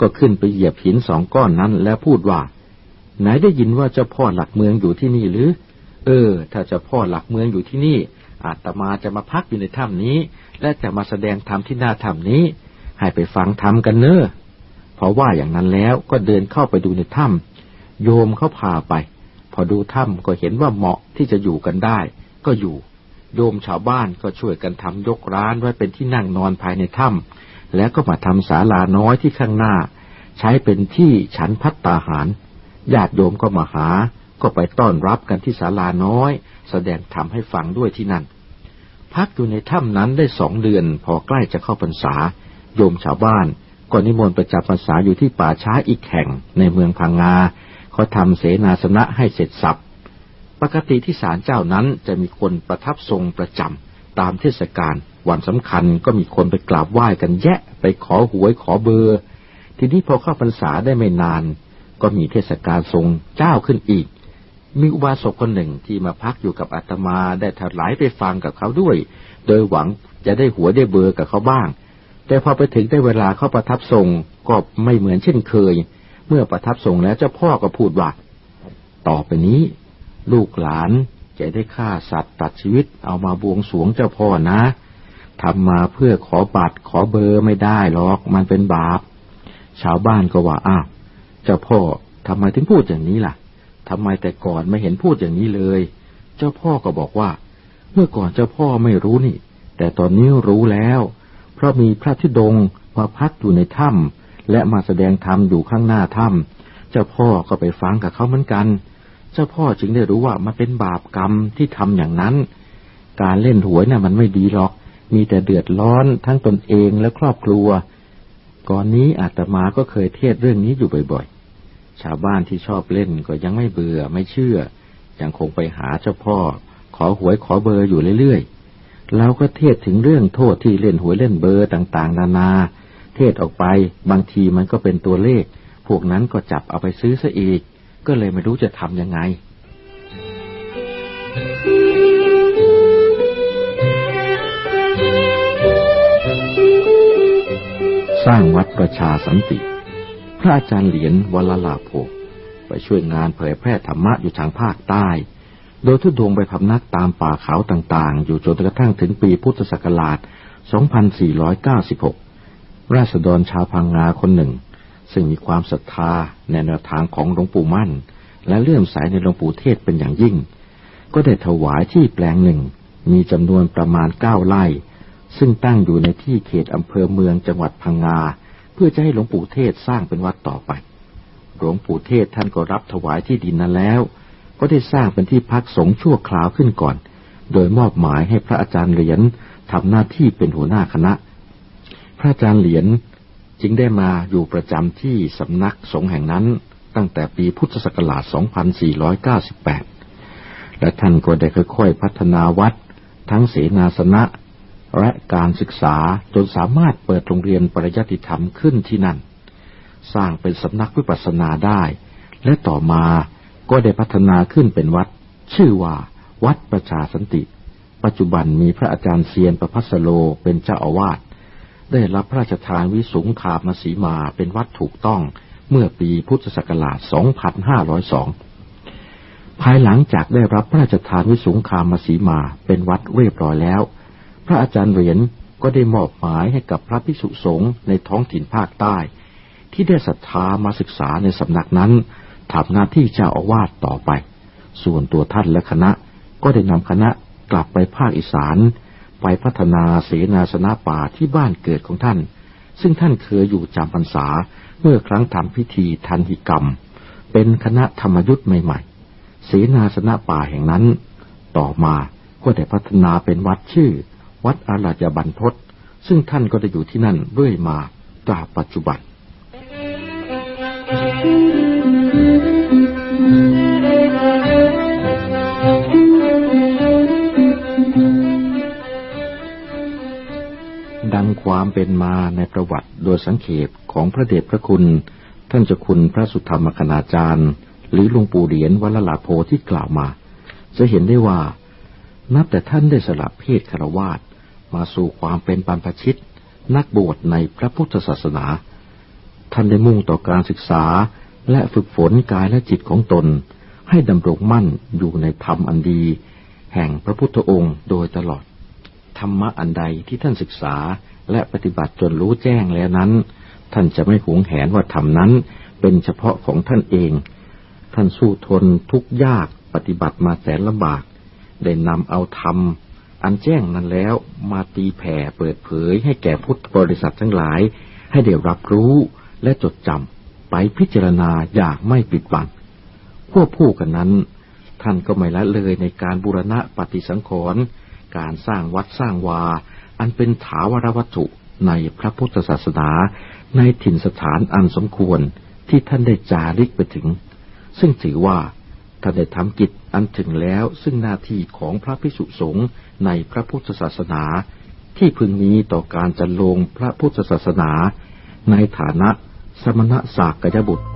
ก็ขึ้นไปเหยียบหินสองก้อนนั้นแล้วพูดว่า ไหนได้ยินว่าเจ้าพ่อหลักเมืองอยู่ที่นี่หรือ เออ ถ้าเจ้าพ่อหลักเมืองอยู่ที่นี่ อาตมาจะมาพักอยู่ในถ้ำนี้ และจะมาแสดงธรรมที่หน้าถ้ำนี้ ให้ไปฟังธรรมกันเนอะพอว่าอย่างนั้นแล้วก็เดินเข้าไปดูในถ้ำโยมเขาพาไป พอดูถ้ำก็เห็นว่าเหมาะที่จะอยู่กันได้ ก็อยู่ โยมชาวบ้านก็ช่วยกันทำยกร้านไว้เป็นที่นั่งนอนภายในถ้ำ แล้วก็มาทำศาลาน้อยที่ข้างหน้า ใช้เป็นที่ฉันพัตตาหาร ญาติโยมก็มาหา ก็ไปต้อนรับกันที่ศาลาน้อย แสดงธรรมให้ฟังด้วยที่นั่น พักอยู่ในถ้ำนั้นได้สองเดือน พอใกล้จะเข้าพรรษา โยมชาวบ้านก็นิมนต์ประจำพรรษาอยู่ที่ป่าช้าอีกแห่งในเมืองพังงาเขาทำเสนาสนะให้เสร็จสับปกติที่ศาลเจ้านั้นจะมีคนประทับทรงประจำ ตามเทศกาลวันสำคัญก็มีคนไปกราบไหว้กันแยะ ไปขอหวยขอเบอร์ ทีนี้พอเข้าพรรษาได้ไม่นาน ก็มีเทศกาลทรงเจ้าขึ้นอีก มีอุบาสกคนหนึ่งที่มาพักอยู่กับอาตมาได้ถลายไปฟังกับเขาด้วย โดยหวังจะได้หัวได้เบอร์กับเขาบ้าง แต่พอไปถึงได้เวลาเข้าประทับทรงก็ไม่เหมือนเช่นเคย เมื่อประทับทรงแล้วเจ้าพ่อก็พูดว่า ต่อไปนี้ ลูกหลาน จะได้ฆ่าสัตว์ตัดชีวิตเอามาบวงสรวงเจ้าพ่อนะทำมาเพื่อขอบัตรขอเบอร์ไม่ได้หรอก มันเป็นบาป ชาวบ้านก็ว่าอ้าวเจ้าพ่อทำไมถึงพูดอย่างนี้ล่ะทำไมแต่ก่อนไม่เห็นพูดอย่างนี้เลย เจ้าพ่อก็บอกว่า เมื่อก่อนเจ้าพ่อไม่รู้นี่ แต่ตอนนี้รู้แล้ว เพราะมีพระธิดงมาพักอยู่ในถ้ำและมาแสดงธรรมอยู่ข้างหน้าถ้ำเจ้าพ่อก็ไปฟังกับเขาเหมือนกัน เจ้าพ่อจึงได้รู้ว่ามันเป็นบาปกรรมที่ทำอย่างนั้น การเล่นหวยนะ่ะมันไม่ดีหรอก มีแต่เดือดร้อนทั้งตนเองและครอบครัว ก่อนนี้อาตมาก็เคยเทศเรื่องนี้อยู่บ่อยๆ ชาวบ้านที่ชอบเล่นก็ยังไม่เบื่อไม่เชื่อ ยังคงไปหาเจ้าพ่อ ขอหวยขอเบอร์อยู่เรื่อยๆเราก็เทศถึงเรื่องโทษที่เล่นหวยเล่นเบอร์ต่างๆ นานา เทศออกไปบางทีมันก็เป็นตัวเลข พวกนั้นก็จับเอาไปซื้อซะอีก ก็เลยไม่รู้จะทำยังไง สร้างวัดประชาสันติ พระอาจารย์เหรียญวลลาโภไปช่วยงานเผยแพร่ธรรมะอยู่ทางภาคใต้ โดยทุดงไปพำนักตามป่าเขาต่างๆ อยู่จนกระทั่งถึงปีพุทธศักราช 2496 ราษฎรชาวพังงาคนหนึ่ง ซึ่งมีความศรัทธาในแนวทางของหลวงปู่มั่น และเลื่อมใสในหลวงปู่เทศเป็นอย่างยิ่ง ก็ได้ถวายที่แปลงหนึ่ง มีจำนวนประมาณเก้าไร่ ซึ่งตั้งอยู่ในที่เขตอำเภอเมืองจังหวัดพังงา เพื่อจะให้หลวงปู่เทศสร้างเป็นวัดต่อไป หลวงปู่เทศท่านก็รับถวายที่ดินนั้นแล้ว ก็ได้สร้างเป็นที่พักสงฆ์ชั่วคราวขึ้นก่อน โดยมอบหมายให้พระอาจารย์เหรียญทำหน้าที่เป็นหัวหน้าคณะ พระอาจารย์เหรียญ จึงได้มาอยู่ประจำที่สำนักสงฆ์แห่งนั้นตั้งแต่ปีพุทธศักราช 2498 และท่านก็ได้ค่อยๆพัฒนาวัด ทั้งเสนาสนะ และการศึกษาจนสามารถเปิดโรงเรียนปริยัติธรรมขึ้นที่นั่น สร้างเป็นสำนักวิปัสสนาได้ และต่อมาก็ได้พัฒนาขึ้นเป็นวัด ชื่อว่า วัดประชาสันติ ปัจจุบันมีพระอาจารย์เซียนประพัสโลเป็นเจ้าอาวาส ได้รับพระราชทานวิสุงคามาสีมาเป็นวัดถูกต้องเมื่อปีพุทธศักราช 2502 ภายหลังจากได้รับพระราชทานวิสุงคามาสีมาเป็นวัดเรียบร้อยแล้ว พระอาจารย์เหรียญก็ได้มอบหมายให้กับพระภิกษุสงฆ์ในท้องถิ่นภาคใต้ ที่ได้ศรัทธามาศึกษาในสำนักนั้นทำหน้าที่เจ้าอาวาสต่อไป ส่วนตัวท่านและคณะก็ได้นำคณะกลับไปภาคอีสาน ไปพัฒนาเสนาสนะป่าที่บ้านเกิดของท่าน ซึ่งท่านเคยอยู่จำพรรษาเมื่อครั้งทำพิธีทันหิกรรม เป็นคณะธรรมยุทธ์ใหม่ๆ เสนาสนะป่าแห่งนั้น ต่อมาก็ได้พัฒนาเป็นวัดชื่อ วัดอาราจบันพศซึ่งท่านก็ได้อยู่ที่นั่นเรื่อยมาตราปัจจุบัน ดังความเป็นมาในประวัติโดยสังเขปของพระเดชพระคุณ ท่านเจ้าคุณพระสุธรรมคณาจารย์ หรือหลวงปู่เหรียญวัลลาโพที่กล่าวมา จะเห็นได้ว่า นับแต่ท่านได้สลับเพศคารวาสมาสู่ความเป็นปันพชิต นักบวชในพระพุทธศาสนา ท่านได้มุ่งต่อการศึกษาและฝึกฝนกายและจิตของตน ให้ดำรงมั่นอยู่ในธรรมอันดี แห่งพระพุทธองค์โดยตลอด ธรรมะอันใดที่ท่านศึกษาและปฏิบัติจนรู้แจ้งแล้วนั้น ท่านจะไม่หวงแหนว่าธรรมนั้นเป็นเฉพาะของท่านเอง ท่านสู้ทนทุกยากปฏิบัติมาแสนลำบาก ได้นำเอาธรรมอันแจ้งนั้นแล้วมาตีแผ่เปิดเผยให้แก่พุทธบริษัททั้งหลาย ให้ได้รับรู้และจดจำไปพิจารณาอย่างไม่ปิดบังควบคู่กันนั้น ท่านก็ไม่ละเลยในการบูรณะปฏิสังขรณ์ การสร้างวัดสร้างวา อันเป็นถาวรวัตถุในพระพุทธศาสนา ในถิ่นสถานอันสมควรที่ท่านได้จาริกไปถึง ซึ่งถือว่าท่านได้ทำกิจอันถึงแล้วซึ่งหน้าที่ของพระภิกษุสงฆ์ในพระพุทธศาสนา ที่พึงมีต่อการจันลงพระพุทธศาสนา ในฐานะสมณะสากยบุตร